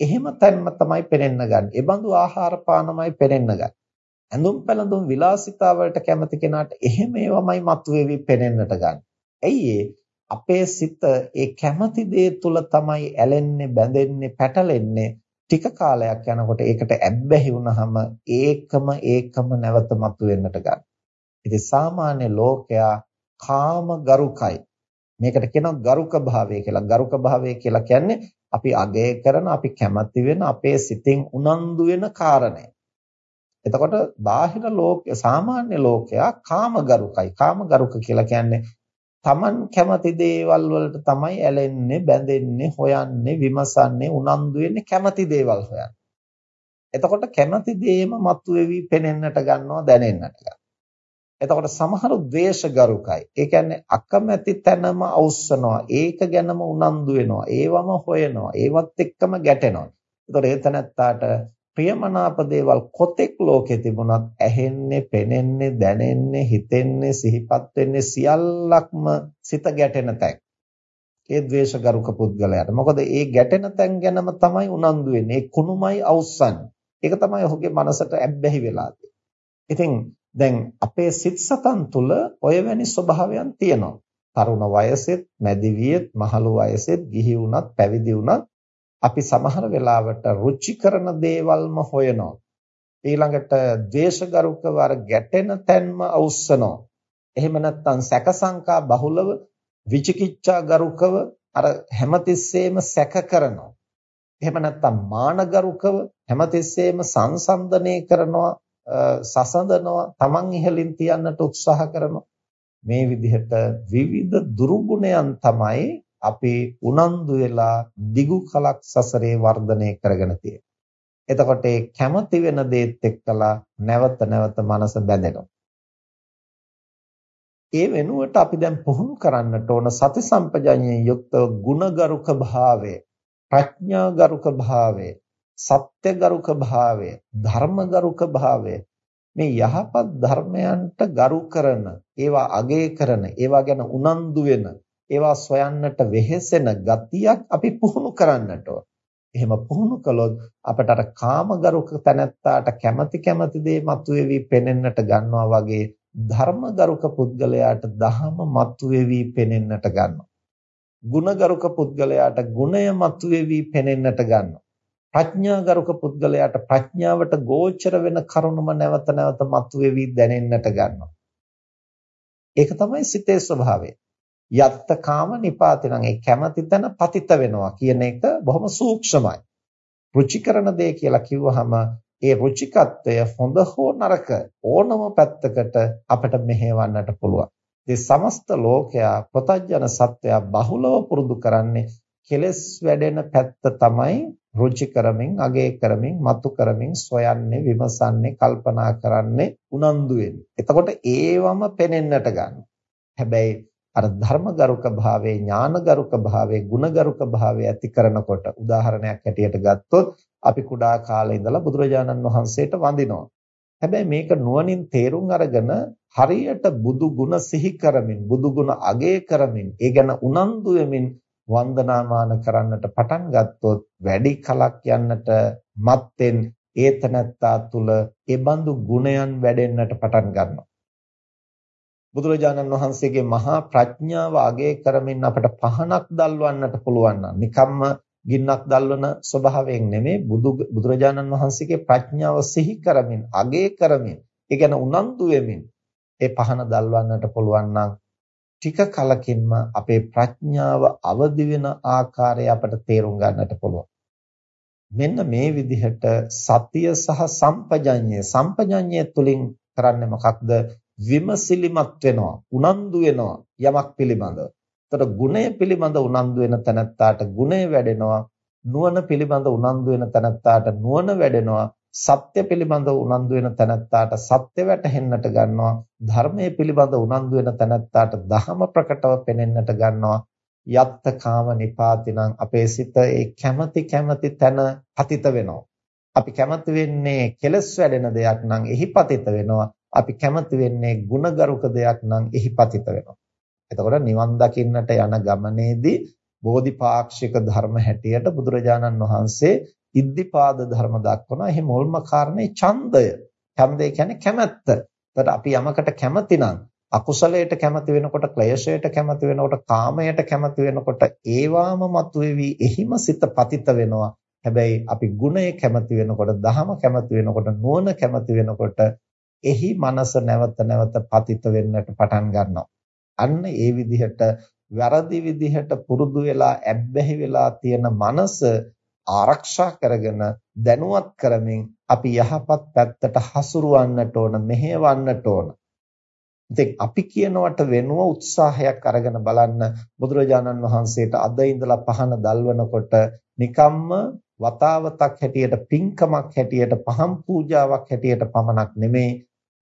එහෙම තැන්ම තමයි පෙනෙන්න ගන්න. ඒ බඳු ආහාර පානමයි පෙනෙන්න ගන්න. ඇඳුම් පැළඳුම් විලාසිතාවලට කැමති කෙනාට එහෙම ඒවමයි මතුවේවි පෙනෙන්නට ගන්න. ඇයි අපේ සිත ඒ කැමති දේ තුල තමයි ඇලෙන්නේ, බැඳෙන්නේ, පැටලෙන්නේ. ටික කාලයක් යනකොට ඒකට ඇබ්බැහි වුනහම ඒකම ඒකම නැවත මතුවෙන්නට ගන්න. ඉතින් සාමාන්‍ය ලෝකයා කාම ගරුකයි. මේකට කියනවා ගරුක භාවය කියලා. ගරුක භාවය කියලා කියන්නේ අපි අගය කරන, අපි කැමති වෙන, අපේ සිතෙන් උනන්දු වෙන කාරණය. එතකොට බාහිර ලෝක සාමාන්‍ය ලෝකයා කාමගරුකයි. කාමගරුක කියලා කියන්නේ Taman කැමති දේවල් වලට තමයි ඇලෙන්නේ, බැඳෙන්නේ, හොයන්නේ, විමසන්නේ, උනන්දු වෙන්නේ කැමති දේවල් හොයන්න. එතකොට කැමති දේම මතුවේවි පෙනෙන්නට ගන්නවා, දැනෙන්නට ගන්නවා. එතකොට සමහරු ද්වේෂගරුකයි. ඒ කියන්නේ අකමැති තැනම අවුස්සනවා. ඒක ගැනම උනන්දු වෙනවා. ඒවම හොයනවා. ඒවත් එක්කම ගැටෙනවා. එතකොට ඒ තැනත්තාට ප්‍රියමනාප දේවල් කොතෙක් ලෝකේ තිබුණත් ඇහෙන්නේ, පෙනෙන්නේ, දැනෙන්නේ, හිතෙන්නේ, සිහිපත් වෙන්නේ සියල්ලක්ම සිත ගැටෙන තැන්. ඒ ද්වේෂගරුක පුද්ගලයාට. මොකද ඒ ගැටෙන තැන් ගැනම තමයි උනන්දු වෙන්නේ. ඒ කුණුමයි අවුස්සන්නේ. ඒක තමයි ඔහුගේ මනසට ඇබ්බැහි වෙලා ඉතින් දැන් අපේ සිත් සතන් තුළ ඔය වැනි ස්වභාවයන් තියෙනවා. තරුණ වයසෙත්, මැදි වියෙත්, මහලු වයසෙත්, ගිහි වුණත්, පැවිදි වුණත් අපි සමහර වෙලාවට රුචි කරන දේවල්ම හොයනවා. ඊළඟට ද්වේෂගරුකව අර ගැටෙන තැන්ම අවුස්සනවා. එහෙම නැත්නම් සැකසංකා බහුලව විචිකිච්ඡා ගරුකව අර හැමතිස්සෙම සැක කරනවා. එහෙම නැත්නම් මානගරුකව හැමතිස්සෙම සංසන්දනය කරනවා, සසඳනවා, Taman ඉහලින් තියන්නට උත්සාහ කරනවා. මේ විදිහට විවිධ දුරුගුණයන් තමයි අපි උනන්දු වෙලා දිගු කලක් සසරේ වර්ධනය කරගෙන තියෙන්නේ. එතකොට ඒ කැමති වෙන දේත් එක්කලා නැවත නැවත මනස බැඳෙනවා. ඒ වෙනුවට අපි දැන් පුහුණු කරන්නට ඕන සති සම්පජඤ්ඤයෙන් යුක්තව ගුණගරුක භාවය, ප්‍රඥාගරුක භාවය, සත්‍යගරුක භාවය, ධර්මගරුක භාවය මේ යහපත් ධර්මයන්ට ගරු කරන, ඒවා අගය කරන, ඒවා ගැන උනන්දු වෙන ඒවා සොයන්නට වෙහෙසෙන ගතියක් අපි පුහුණු කරන්නට ඕන. එහෙම පුහුණු කළොත් අපට අර කාමගරුක තැනැත්තාට කැමැති කැමැති දේ මතුවේවි පෙනෙන්නට ගන්නවා වගේ ධර්මගරුක පුද්ගලයාට දහම මතුවේවි පෙනෙන්නට ගන්නවා. ගුණගරුක පුද්ගලයාට ගුණය මතුවේවි පෙනෙන්නට ගන්නවා. ප්‍රඥාගරුක පුද්ගලයාට ප්‍රඥාවට ගෝචර වෙන කරුණම නැවත නැවත මතුවේවි දැනෙන්නට ගන්නවා. ඒක තමයි සිතේ ස්වභාවය. යත්ත කාම නිපාතිනම් ඒ කැමැති තැන පතිත වෙනවා කියන එක බොහොම සූක්ෂමයි. රුචිකරන දේ කියලා කිව්වහම ඒ රුචිකත්වය හොඳ හෝ නරක ඕනම පැත්තකට අපිට මෙහෙවන්නට පුළුවන්. ඒ සමස්ත ලෝකයා ප්‍රතඥ සත්වයා බහුලව පුරුදු කරන්නේ කෙලස් වැඩෙන පැත්ත තමයි රුචි කරමින් අගේ කරමින් මතු කරමින් සොයන්නේ විමසන්නේ කල්පනා කරන්නේ උනන්දු වෙන්නේ. එතකොට ඒවම පෙනෙන්නට ගන්නවා. හැබැයි අර ධර්මගරුක භාවයේ ඥානගරුක භාවයේ ගුණගරුක භාවයේ ඇති කරනකොට උදාහරණයක් හැටියට ගත්තොත් අපි කුඩා කාලේ ඉඳලා බුදුරජාණන් වහන්සේට වඳිනවා. හැබැයි මේක නුවණින් තේරුම් අරගෙන හරියට බුදු ගුණ සිහි කරමින් බුදු ගුණ අගය කරමින් ඒ ගැන උනන්දු වෙමින් වන්දනාමාන කරන්නට පටන් ගත්තොත් වැඩි කලක් යන්නට මත්තෙන් ඒතනත්තා තුල ඒ බඳු ගුණයන් වැඩෙන්නට පටන් ගන්නවා. බුදුරජාණන් වහන්සේගේ මහා ප්‍රඥාව අගය කරමින් අපට පහනක් දල්වන්නට පුළුවන් නම් නිකම්ම ගින්නක් දල්වන ස්වභාවයෙන් නෙමෙයි බුදු බුදුරජාණන් වහන්සේගේ ප්‍රඥාව සිහි කරමින් අගය කරමින් ඒ කියන්නේ උනන්දු වෙමින් ඒ පහන දල්වන්නට පුළුවන් නම් ටික කලකින්ම අපේ ප්‍රඥාව අවදි වෙන ආකාරය අපට තේරුම් ගන්නට පුළුවන්. මෙන්න මේ විදිහට සතිය සහ සම්පජඤ්ඤය සම්පජඤ්ඤය තුලින් කරන්නේ මොකක්ද? විමසිලිමත් වෙනවා උනන්දු වෙනවා යමක් පිළිබඳව. එතකොට ගුණය පිළිබඳ උනන්දු වෙන තැනත්තාට ගුණය වැඩෙනවා නුවණ පිළිබඳ උනන්දු වෙන තැනත්තාට නුවණ වැඩෙනවා සත්‍ය පිළිබඳ උනන්දු වෙන තැනත්තාට සත්‍ය වැටහෙන්නට ගන්නවා. ධර්මයේ පිළිබඳ උනන්දු වෙන තැනත්තාට ධහම ප්‍රකටව පෙනෙන්නට ගන්නවා. යත්ත කාම නිපාතිනම් අපේ සිත ඒ කැමැති කැමැති තැන පතිත වෙනවා. අපි කැමති වෙන්නේ කෙලස් වැඩෙන දෙයක් නම් එහි පතිත වෙනවා. අපි කැමති වෙන්නේ ಗುಣගරුක දෙයක් නම් එහි පතිත වෙනවා. එතකොට නිවන් දකින්නට යන ගමනේදී බෝධිපාක්ෂික ධර්ම හැටියට බුදුරජාණන් වහන්සේ ඉද්ධිපාද ධර්ම දක්වනවා. එහි මුල්ම කාරණේ ඡන්දය. ඡන්දය කියන්නේ කැමැත්ත. එතකොට අපි යමකට කැමති නම් අකුසලයට කැමති වෙනකොට ක්ලේශයට කැමති වෙනකොට කාමයට කැමති වෙනකොට ඒවාම මතුවේවි එහිම සිත පතිත වෙනවා හැබැයි අපි ගුණය කැමති වෙනකොට දහම කැමති වෙනකොට නුවණ කැමති වෙනකොට එහි මනස නැවත නැවත පතිත වෙන්නට පටන් ගන්නවා. අන්න ඒ විදිහට වැරදි විදිහට පුරුදු වෙලා ඇබ්බැහි වෙලා තියෙන මනස ආරක්ෂා කරගෙන දැනුවත් කරමින් අපි යහපත් පැත්තට හසුරවන්නට ඕන මෙහෙවන්නට ඕන ඉතින් අපි කියනවට වෙනුව උත්සාහයක් අරගෙන බලන්න බුදුරජාණන් වහන්සේට අද ඉඳලා පහන දල්වනකොට නිකම්ම වතාවතක් හැටියට පින්කමක් හැටියට පහන් පූජාවක් හැටියට පමණක් නෙමේ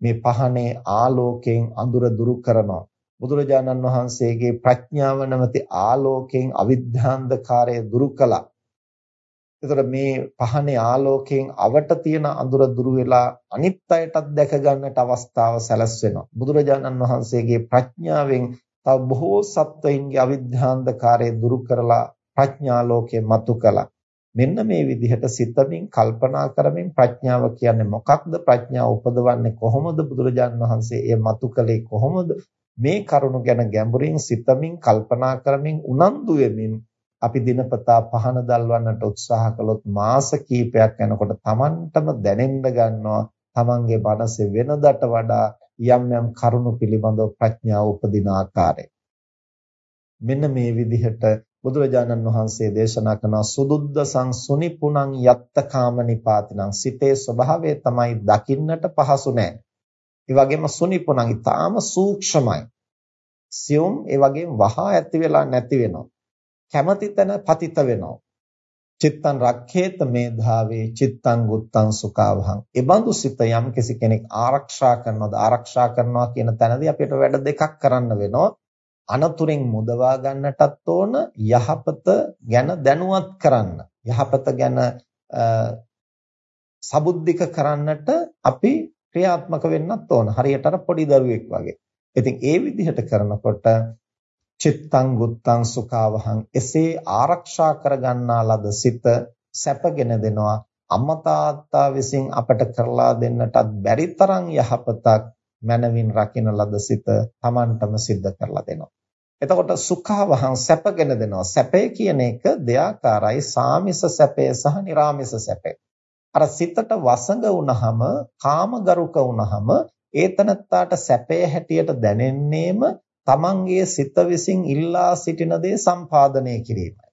මේ පහනේ ආලෝකයෙන් අඳුර දුරු කරනවා බුදුරජාණන් වහන්සේගේ ප්‍රඥාව නැමැති ආලෝකයෙන් අවිද්‍යාන්ධකාරය දුරු කළා. එතකොට මේ පහනේ ආලෝකයෙන් අවට තියෙන අඳුර දුරු වෙලා අනිත් අයටත් දැක ගන්නට අවස්ථාව සැලසෙනවා. බුදුරජාණන් වහන්සේගේ ප්‍රඥාවෙන් තව බොහෝ සත්වයින්ගේ අවිද්‍යාන්ධකාරය දුරු කරලා ප්‍රඥාලෝකය මතු කළා. මෙන්න මේ විදිහට සිතමින් කල්පනා කරමින් ප්‍රඥාව කියන්නේ මොකක්ද ප්‍රඥාව උපදවන්නේ කොහොමද බුදුරජාණන් වහන්සේ එය මතු කළේ කොහොමද මේ කරුණු ගැන ගැඹුරින් සිතමින් කල්පනා කරමින් උනන්දු වෙමින් අපි දිනපතා පහන දල්වන්නට උත්සාහ කළොත් මාස කිහිපයක් යනකොට Tamanටම දැනෙන්න ගන්නවා Tamanගේ මනසේ වෙනදට වඩා යම් යම් කරුණු පිළිබඳව ප්‍රඥාව උපදින ආකාරය මෙන්න මේ විදිහට බුදුරජාණන් වහන්සේ දේශනා කරන සුදුද්ද සංසුනිපුණං යත්ත කාමනිපාතිනං සිතේ ස්වභාවය තමයි දකින්නට පහසු නෑ ඒ වගේම සුනිපුණන් ඊටාම සූක්ෂමයි. සියුම් ඒ වගේම වහා ඇති වෙලා නැති වෙනවා. කැමැති තැන පතිත වෙනවා. චිත්තං රක්ඛේත මේධාවේ චිත්තං ගුත්තං සුඛාවහං. ඒ බඳු සිත යම් කෙනෙක් ආරක්ෂා කරනවද ආරක්ෂා කරනවා කියන තැනදී අපිට වැඩ දෙකක් කරන්න වෙනවා. අනතුරෙන් මුදවා ගන්නටත් ඕන යහපත ගැන දැනුවත් කරන්න. යහපත ගැන සබුද්ධික කරන්නට අපි ක්‍රියාත්මක වෙන්නත් ඕන. හරියට අර පොඩි දරුවෙක් වගේ. ඉතින් ඒ විදිහට කරනකොට චිත්තං ගුත්තං සුඛාවහං එසේ ආරක්ෂා කරගන්නා ලද සිත සැපගෙන දෙනවා. අම්මා තාත්තා විසින් අපට කරලා දෙන්නටත් බැරි තරම් යහපතක් මනවින් රකින්න ලද සිත Tamanටම සිද්ධ කරලා දෙනවා. එතකොට සුඛාවහං සැපගෙන දෙනවා. සැපේ කියන එක දෙයාකාරයි සාමිස සැපේ සහ නිර්ාමිස සැපේ. අර සිතට වසඟ වුනහම කාමගරුක වුනහම ඒතනත්තාට සැපය හැටියට දැනෙන්නේම තමන්ගේ සිත විසින් ඉල්ලා සිටින දේ සම්පාදනය කිරීමයි.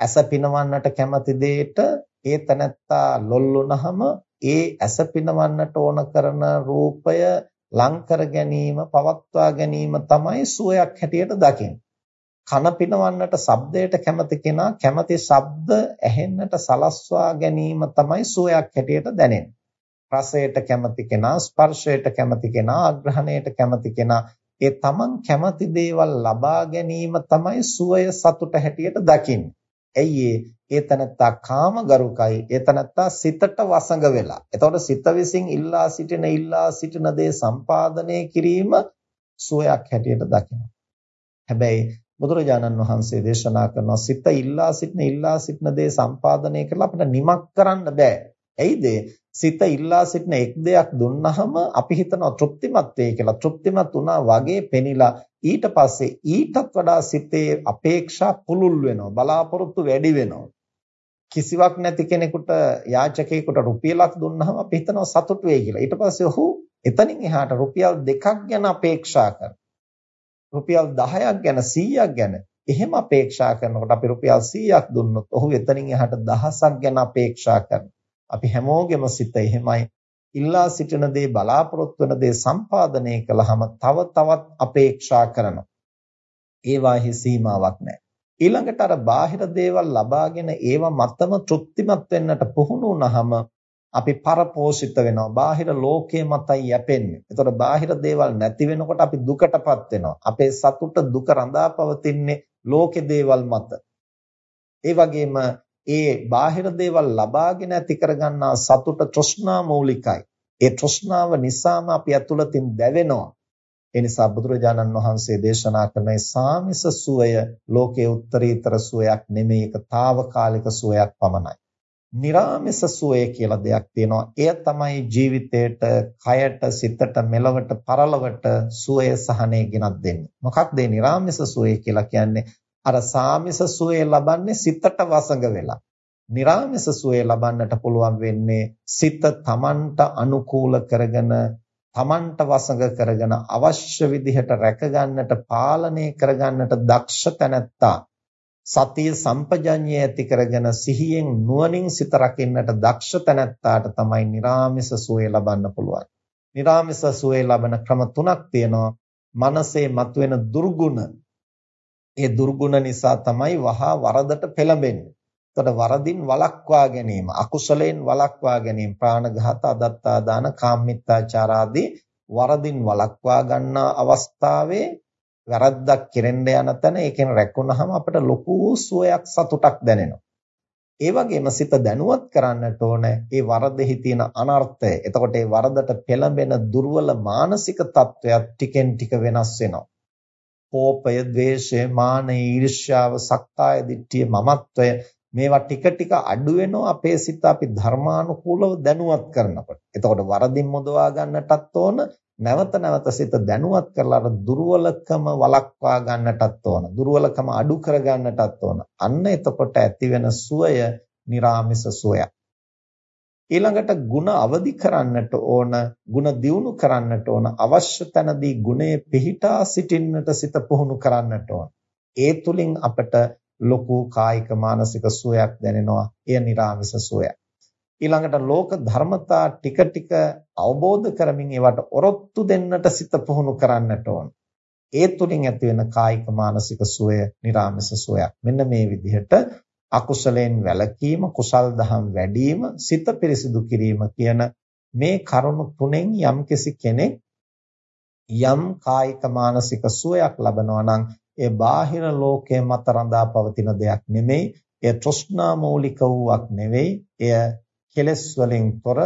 ඇස පිනවන්නට කැමති දෙයට ඒතනත්තා ලොල් වුනහම ඒ ඇස පිනවන්නට ඕන කරන රූපය ලං කර ගැනීම පවත්වා ගැනීම තමයි සුවයක් හැටියට දකින්නේ. කන පිනවන්නට ශබ්දයට කැමති කෙනා කැමති ශබ්ද ඇහෙන්නට සලස්වා ගැනීම තමයි සුවයක් හැටියට දැනෙන්නේ. රසයට කැමති කෙනා ස්පර්ශයට කැමති කෙනා ආග්‍රහණයට කැමති කෙනා ඒ තමන් කැමති දේවල් ලබා ගැනීම තමයි සුවය සතුට හැටියට දකින්නේ. ඇයි ඒ තනත්තා කාමගරුකයි ඒ තනත්තා සිතට වසඟ වෙලා. එතකොට සිත විසින් ඉල්ලා සිටින ඉල්ලා සිටින දේ සම්පාදනය කිරීම සුවයක් හැටියට දකිනවා. හැබැයි බුදුරජාණන් වහන්සේ දේශනා කරනවා සිත ඉල්ලා සිටින ඉල්ලා සිටින දේ සම්පාදනය කරලා අපිට නිමක් කරන්න බෑ. ඇයිද? සිත ඉල්ලා සිටින එක් දෙයක් දුන්නහම අපි හිතනවා තෘප්තිමත් වෙයි කියලා. තෘප්තිමත් වුණා වගේ පෙනිලා ඊට පස්සේ ඊටත් වඩා සිතේ අපේක්ෂා පුළුල් වෙනවා. බලාපොරොත්තු වැඩි වෙනවා. කිසිවක් නැති කෙනෙකුට යාචකයෙකුට රුපියලක් දුන්නහම අපි හිතනවා සතුටු වෙයි කියලා. ඊට පස්සේ ඔහු එතනින් එහාට රුපියල් දෙකක් ගැන අපේක්ෂා කරනවා. රුපියල් 10ක් ගැන 100ක් ගැන එහෙම අපේක්ෂා කරනකොට අපි රුපියල් 100ක් දුන්නොත් ඔහු එතනින් එහාට දහසක් ගැන අපේක්ෂා කරනවා. අපි හැමෝගෙම සිත එහෙමයි. ඉල්ලා සිටින දේ බලාපොරොත්තු වෙන දේ සම්පාදනය කළාම තව තවත් අපේක්ෂා කරනවා. ඒවාහි සීමාවක් නැහැ. ඊළඟට අර බාහිර දේවල් ලබාගෙන ඒව මතම තෘප්තිමත් වෙන්නට පුහුණු වුණාම අපි පරපෝෂිත වෙනවා. බාහිර ලෝකයේ මතයි යැපෙන්නේ. ඒතකොට බාහිර දේවල් නැති වෙනකොට අපි දුකටපත් වෙනවා. අපේ සතුට දුක රඳා පවතින්නේ ලෝකේ දේවල් මත. ඒ වගේම ඒ බාහිර දේවල් ලබාගෙන ඇති කරගන්නා සතුට තෘෂ්ණා මූලිකයි. ඒ තෘෂ්ණාව නිසාම අපි ඇතුළතින් දැවෙනවා. ඒ නිසා බුදුරජාණන් වහන්සේ දේශනා කරන සාමිස සුවය ලෝකේ උත්තරීතර සුවයක් නෙමෙයි ඒක తాවකාලික සුවයක් පමණයි. නිරාමිස සුවය කියලා දෙයක් තියෙනවා. එය තමයි ජීවිතයට, කයට, සිතට, මෙලවට, පරලවට සුවය සහනය ගෙනත් දෙන්නේ. මොකක්ද මේ නිරාමිස සුවය කියලා කියන්නේ? අර සාමිස සුවේ ලබන්නේ සිතට වසඟ වෙලා. निराමිස සුවේ ලබන්නට පුළුවන් වෙන්නේ සිත තමන්ට අනුකූල කරගෙන තමන්ට වසඟ කරගෙන අවශ්‍ය විදිහට රැකගන්නට පාලනය කරගන්නට දක්ෂ තැනැත්තා සතිය සම්පජඤ්ඤය ඇති කරගෙන සිහියෙන් නුවණින් සිත රකින්නට දක්ෂ තැනැත්තාට තමයි निराமிස සුවය ලබන්න පුළුවන්. निराமிස සුවය ලබන ක්‍රම තුනක් තියෙනවා. මනසේ මතුවෙන දුර්ගුණ ඒ දුර්ගුණ නිසා තමයි වහා වරදට පෙළඹෙන්නේ. එතකොට වරදින් වළක්වා ගැනීම, අකුසලයෙන් වළක්වා ගැනීම, ප්‍රාණඝාත, අදත්තා දාන, කාමමිත්‍යාචාර ආදී වරදින් වළක්වා ගන්නා අවස්ථාවේ වැරද්දක් කෙරෙන්න යන තැන ඒකෙන් රැකුණාම අපිට ලොකු සුවයක් සතුටක් දැනෙනවා. ඒ වගේම සිත දැනුවත් කරන්නට ඕන ඒ වරදෙහි තියෙන අනර්ථය. එතකොට ඒ වරදට පෙළඹෙන දුර්වල මානසික තත්වයක් ටිකෙන් ටික වෙනස් වෙනවා. කෝපය, ද්වේෂය, මානය, ඊර්ෂ්‍යාව, සක්කාය දිට්ඨිය, මමත්වය මේවා ටික ටික අඩු වෙනවා අපේ සිත අපි ධර්මානුකූලව දැනුවත් කරනකොට. එතකොට වරදින් මුදවා ගන්නටත් ඕන නැවත නැවත සිත දැනුවත් කරලා අර දුර්වලකම වළක්වා ගන්නටත් ඕන. දුර්වලකම අඩු කර ගන්නටත් ඕන. අන්න එතකොට ඇති වෙන සුවය निराமிස සුවයක්. ඊළඟට ಗುಣ අවදි කරන්නට ඕන, ಗುಣ දියුණු කරන්නට ඕන, අවශ්‍ය තැනදී ගුණයේ පිහිටා සිටින්නට සිත පුහුණු කරන්නට ඕන. ඒ තුලින් අපට ලොකු කායික මානසික සුවයක් දැනෙනවා. එය නිරාමිස සුවයක්. ඊළඟට ලෝක ධර්මතා ටික ටික අවබෝධ කරමින් ඒවට ඔරොත්තු දෙන්නට සිත පුහුණු කරන්නට ඕන. ඒ තුලින් ඇති වෙන කායික මානසික සුවය නිරාමිස සුවයක්. මෙන්න මේ විදිහට අකුසලෙන් වැළකීම, කුසල් දහම් වැඩිම, සිත පිරිසිදු කිරීම කියන මේ කරුණු තුනෙන් යම්කිසි කෙනෙක් යම් කායික මානසික සුවයක් ලබනවා නම් ඒ බාහිර ලෝකයේ මත රඳා පවතින දෙයක් නෙමෙයි, ඒ තෘෂ්ණා මූලික වූවක් නෙවෙයි, එය කෙලෙස් වලින් තොර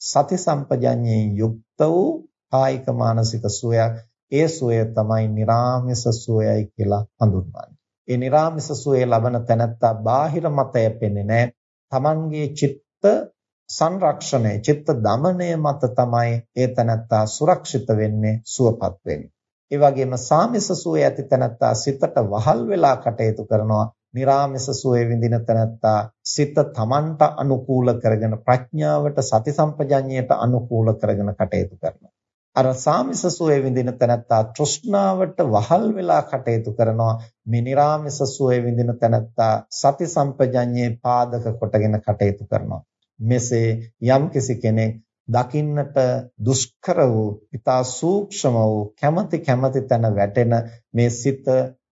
සති සම්පජඤ්ඤයෙන් යුක්ත වූ කායික මානසික සුවයක්. ඒ සුවය තමයි निराமிස සුවයයි කියලා හඳුන්වන්නේ. ඒ නිර්ාමිස සුවේ ලබන තැනැත්තා බාහිර මතය පෙන්නේ නැහැ. Tamanගේ චිත්ත සංරක්ෂණය, චිත්ත දමනය මත තමයි ඒ තැනැත්තා සුරක්ෂිත වෙන්නේ, සුවපත් වෙන්නේ. ඒ වගේම සාමිස සුවේ ඇති තැනැත්තා සිතට වහල් වෙලා කටයුතු කරනවා. නිර්ාමිස සුවේ විඳින තැනැත්තා සිත Tamanට අනුකූල කරගෙන ප්‍රඥාවට සති සම්පජඤ්ඤයට අනුකූල කරගෙන කටයුතු කරනවා. අර සාමිස සෝය විඳින තැනත්තා තෘෂ්ණාවට වහල් වෙලා කටයුතු කරනවා. මේ නිර්ාමිස සෝය විඳින තැනත්තා සති සම්පජඤ්ඤේ පාදක කොටගෙන කටයුතු කරනවා. මෙසේ යම් කිසි කෙනෙක් දකින්නට දුෂ්කර වූ ඊතා සූක්ෂම වූ කැමැති කැමැති තැන වැටෙන මේ සිත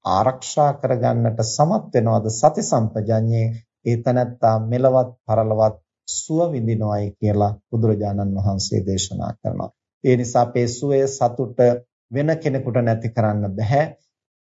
ආරක්ෂා කරගන්නට සමත් වෙනවද? සති සම්පජඤ්ඤේ ඒ තැනත්තා මෙලවත් පරලවත් සුව විඳිනවායි කියලා බුදුරජාණන් වහන්සේ දේශනා කරනවා. ඒ නිසා අපේ සුවය සතුට වෙන කෙනෙකුට නැති කරන්න බෑ.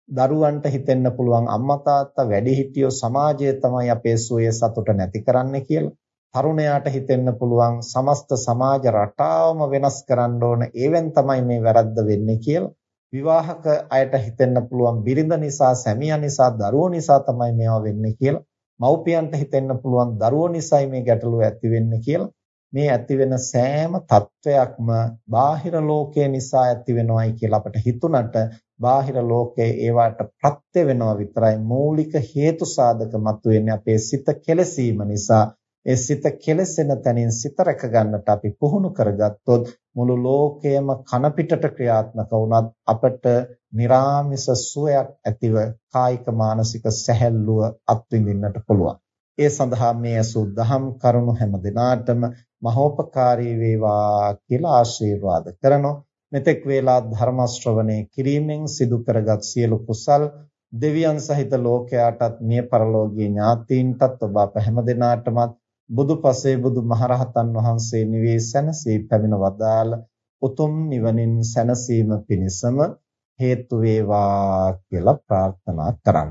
දරුවන්ට හිතෙන්න පුළුවන් අම්මා තාත්තා වැඩිහිටියෝ සමාජය තමයි අපේ සුවය සතුට නැති කරන්නේ කියලා. තරුණයාට හිතෙන්න පුළුවන් සමස්ත සමාජ රටාවම වෙනස් කරන්න ඕන ඒවෙන් තමයි මේ වැරද්ද වෙන්නේ කියලා. විවාහක අයට හිතෙන්න පුළුවන් බිරිඳ නිසා, සැමියා නිසා, දරුවෝ නිසා තමයි මේවා වෙන්නේ කියලා. මව්පියන්ට හිතෙන්න පුළුවන් දරුවෝ නිසායි මේ ගැටලුව ඇති වෙන්නේ කියලා. මේ ඇති වෙන සෑම තත්වයක්ම බාහිර ලෝකය නිසා ඇති වෙනවයි කියලා අපට හිතුණට බාහිර ලෝකයේ ඒවට ප්‍රත්‍ය වෙනවා විතරයි. මූලික හේතු සාධක මතුවෙන්නේ අපේ සිත කෙලසීම නිසා. ඒ සිත කෙලසෙන තැනින් සිත රැක ගන්නට අපි පුහුණු කරගත්තොත් මුළු ලෝකයම කන පිටට ක්‍රියාත්මක වුණත් අපට निराமிස සුවයක් ඇතිව කායික මානසික සැහැල්ලුව අත්විඳින්නට පුළුවන්. ඒ සඳහා මේ අසු දහම් කරුණු හැම දිනාටම මහෝපකාරී වේවා කියලා ආශිර්වාද කරනවා. මෙතෙක් වේලා ධර්ම ශ්‍රවණය කිරීමෙන් සිදු කරගත් සියලු කුසල් දෙවියන් සහිත ලෝකයාටත් මිය පරලෝකීය ඥාතීන්ටත් ඔබ අප හැම දිනාටමත් බුදු පසේ බුදු මහරහතන් වහන්සේ නිවේ සැනසී පැමිණ වදාළ උතුම් නිවනින් සැනසීම පිණිසම හේතු වේවා කියලා ප්‍රාර්ථනා කරන්න.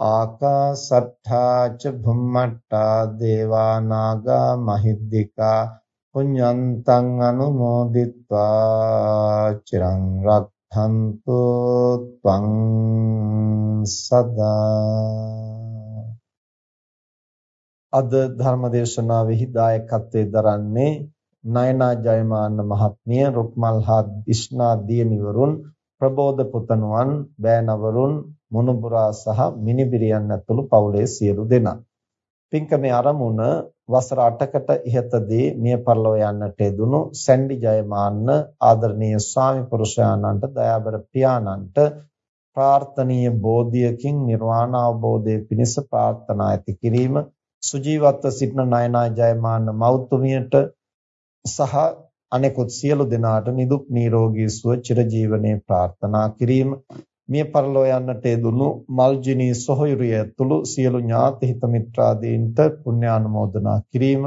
ආකාසට්ඨා ච භුම්මට්ඨා දේවා නාග මහිද්దికා පුඤ්ඤන්තං අනුමෝදිත්වා චිරං රක්ඛන්තු ත්වං සදා අද ධර්මදේශනාවෙහි දායකත්වයෙන් දරන්නේ නයනා ජයමාන්න මහත්මිය රුක්මල්හා දිස්නා දියනිවරුන් ප්‍රබෝධ පුතණුවන් බෑනවරුන් මොනුබුරා සහ මිනිබිරියන් ඇතුළු පවුලේ සියලු දෙනා. පින්කමේ ආරමුණ වසර 8කට ඉහතදී මිය පරලෝ යන්නට යෙදුණු සැන්ඩි ජයමාන්න ආදරණීය ස්වාමි පුරුෂයාණන්ට දයාබර පියාණන්ට ප්‍රාර්ථනීය බෝධියකින් නිර්වාණ අවබෝධය පිණිස ප්‍රාර්ථනා ඇති කිරීම සුජීවත්ව සිටින නයනා ජයමාන්න මෞතුමියට සහ අනෙකුත් සියලු දෙනාට නිදුක් නිරෝගී සුව චිරජීවනයේ ප්‍රාර්ථනා කිරීම මිය පරලෝ යන්නට යෙදුණු මල්ජිනී සොහොයුරිය ඇතුළු සියලු ඥාති හිත මිත්‍රාදීන්ට පුණ්‍යානුමෝදනා කිරීම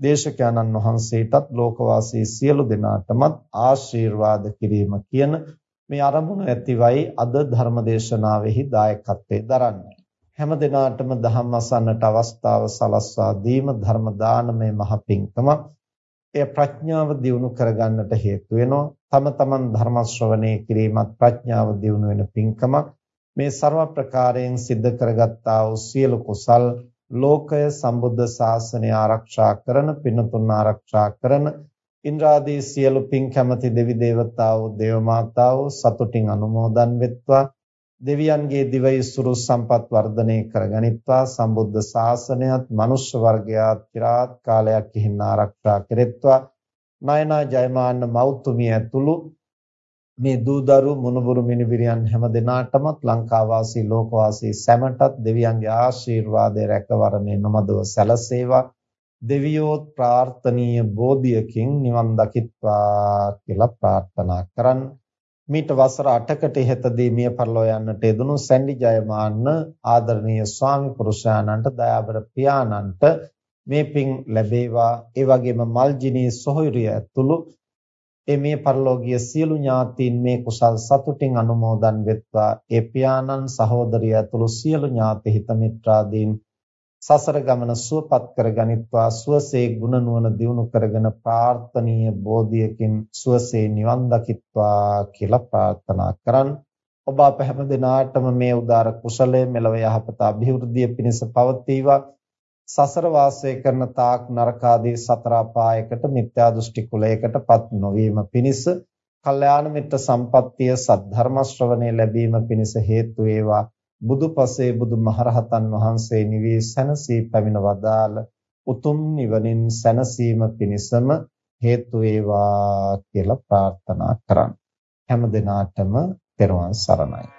දේශකයන්න් වහන්සේටත් ලෝකවාසී සියලු දෙනාටමත් ආශිර්වාද කිරීම කියන මේ අරමුණ ඇතිවයි අද ධර්මදේශනාවෙහි දායකත්වයේ දරන්නේ. හැම දිනාටම ධම්ම අසන්නට අවස්ථාව සලස්වා දීම ධර්ම දානමය මහ පිංකමක් එය ප්‍රඥාව දියුණු කරගන්නට හේතු වෙනවා. තම තමන් ධර්ම ශ්‍රවණය කිරීමත් ප්‍රඥාව දියුණු වෙන පින්කමක් මේ ਸਰව ප්‍රකාරයෙන් સિદ્ધ කරගත්තා වූ සියලු කුසල් ලෝකය සම්බුද්ධ ශාසනය ආරක්ෂා කරන පින්තුන් ආරක්ෂා කරන ඉන්ද්‍රාදී සියලු පින් කැමති දෙවි දේවතාවෝ දේව මාතාවෝ සතුටින් අනුමෝදන් වෙත්වා. දෙවියන්ගේ දිවයිසුරු සම්පත් වර්ධනය කරගනිත්වා. සම්බුද්ධ ශාසනයත් මනුෂ්‍ය වර්ගයාත් চিරාත් කාලයක් හිමින් ආරක්ෂා කෙරෙත්වා. නයනා ජයමාන්න මෞතුමිය ඇතුළු මේ දූදරු මුණුබුරු මිනිබිරියන් හැම දිනාටමත් ලංකාවාසී ලෝකවාසී සැමටත් දෙවියන්ගේ ආශිර්වාදය රැකවරණය නොමදව සැලසේවා. දෙවියෝත් ප්‍රාර්ථනීය බෝධියකින් නිවන් දකිත්වා කියලා ප්‍රාර්ථනා කරන් මීට වසර 8කට ඉහතදී මිය පරලෝ යන්නට යෙදුණු සැන්ඩි ජයමාන්න ආදරණීය ස්වාමි පුරුෂයාණන්ට දයාබර පියාණන්ට මේ පින් ලැබේවා. ඒ වගේම මල්ජිනී සොහොයුරිය ඇතුළු ඒ මේ පරලෝකීය සියලු ඥාතීන් මේ කුසල් සතුටින් අනුමෝදන් වෙත්වා. ඒ පියාණන් සහෝදරිය ඇතුළු සියලු ඥාති හිත මිත්‍රාදීන් සසර ගමන සුවපත් කරගනිත්වා. සුවසේ ගුණ නුවණ දියුණු කරගෙන ප්‍රාර්ථනීය බෝධියකින් සුවසේ නිවන් දකිත්වා කියලා ප්‍රාර්ථනා කරන් ඔබ අප හැම දිනාටම මේ උදාර කුසලය මෙලව යහපත અભිවෘද්ධිය පිණිස පවතිවා. සසර වාසය කරන තාක් නරකාදී සතර අපායකට මිත්‍යා දෘෂ්ටි කුලයකටපත් නොවීම පිණිස කල්යාණ මිත්‍ර සම්පත්තිය සද්ධර්ම ශ්‍රවණේ ලැබීම පිණිස හේතු වේවා. බුදුපසේ බුදුමහරහතන් වහන්සේ නිවී සැනසී පැමිණ වදාළ උතුම් නිවනින් සැනසීම පිණිසම හේතු වේවා කියලා ප්‍රාර්ථනා කරන්න. හැම දිනාටම පෙරවන් සරණයි.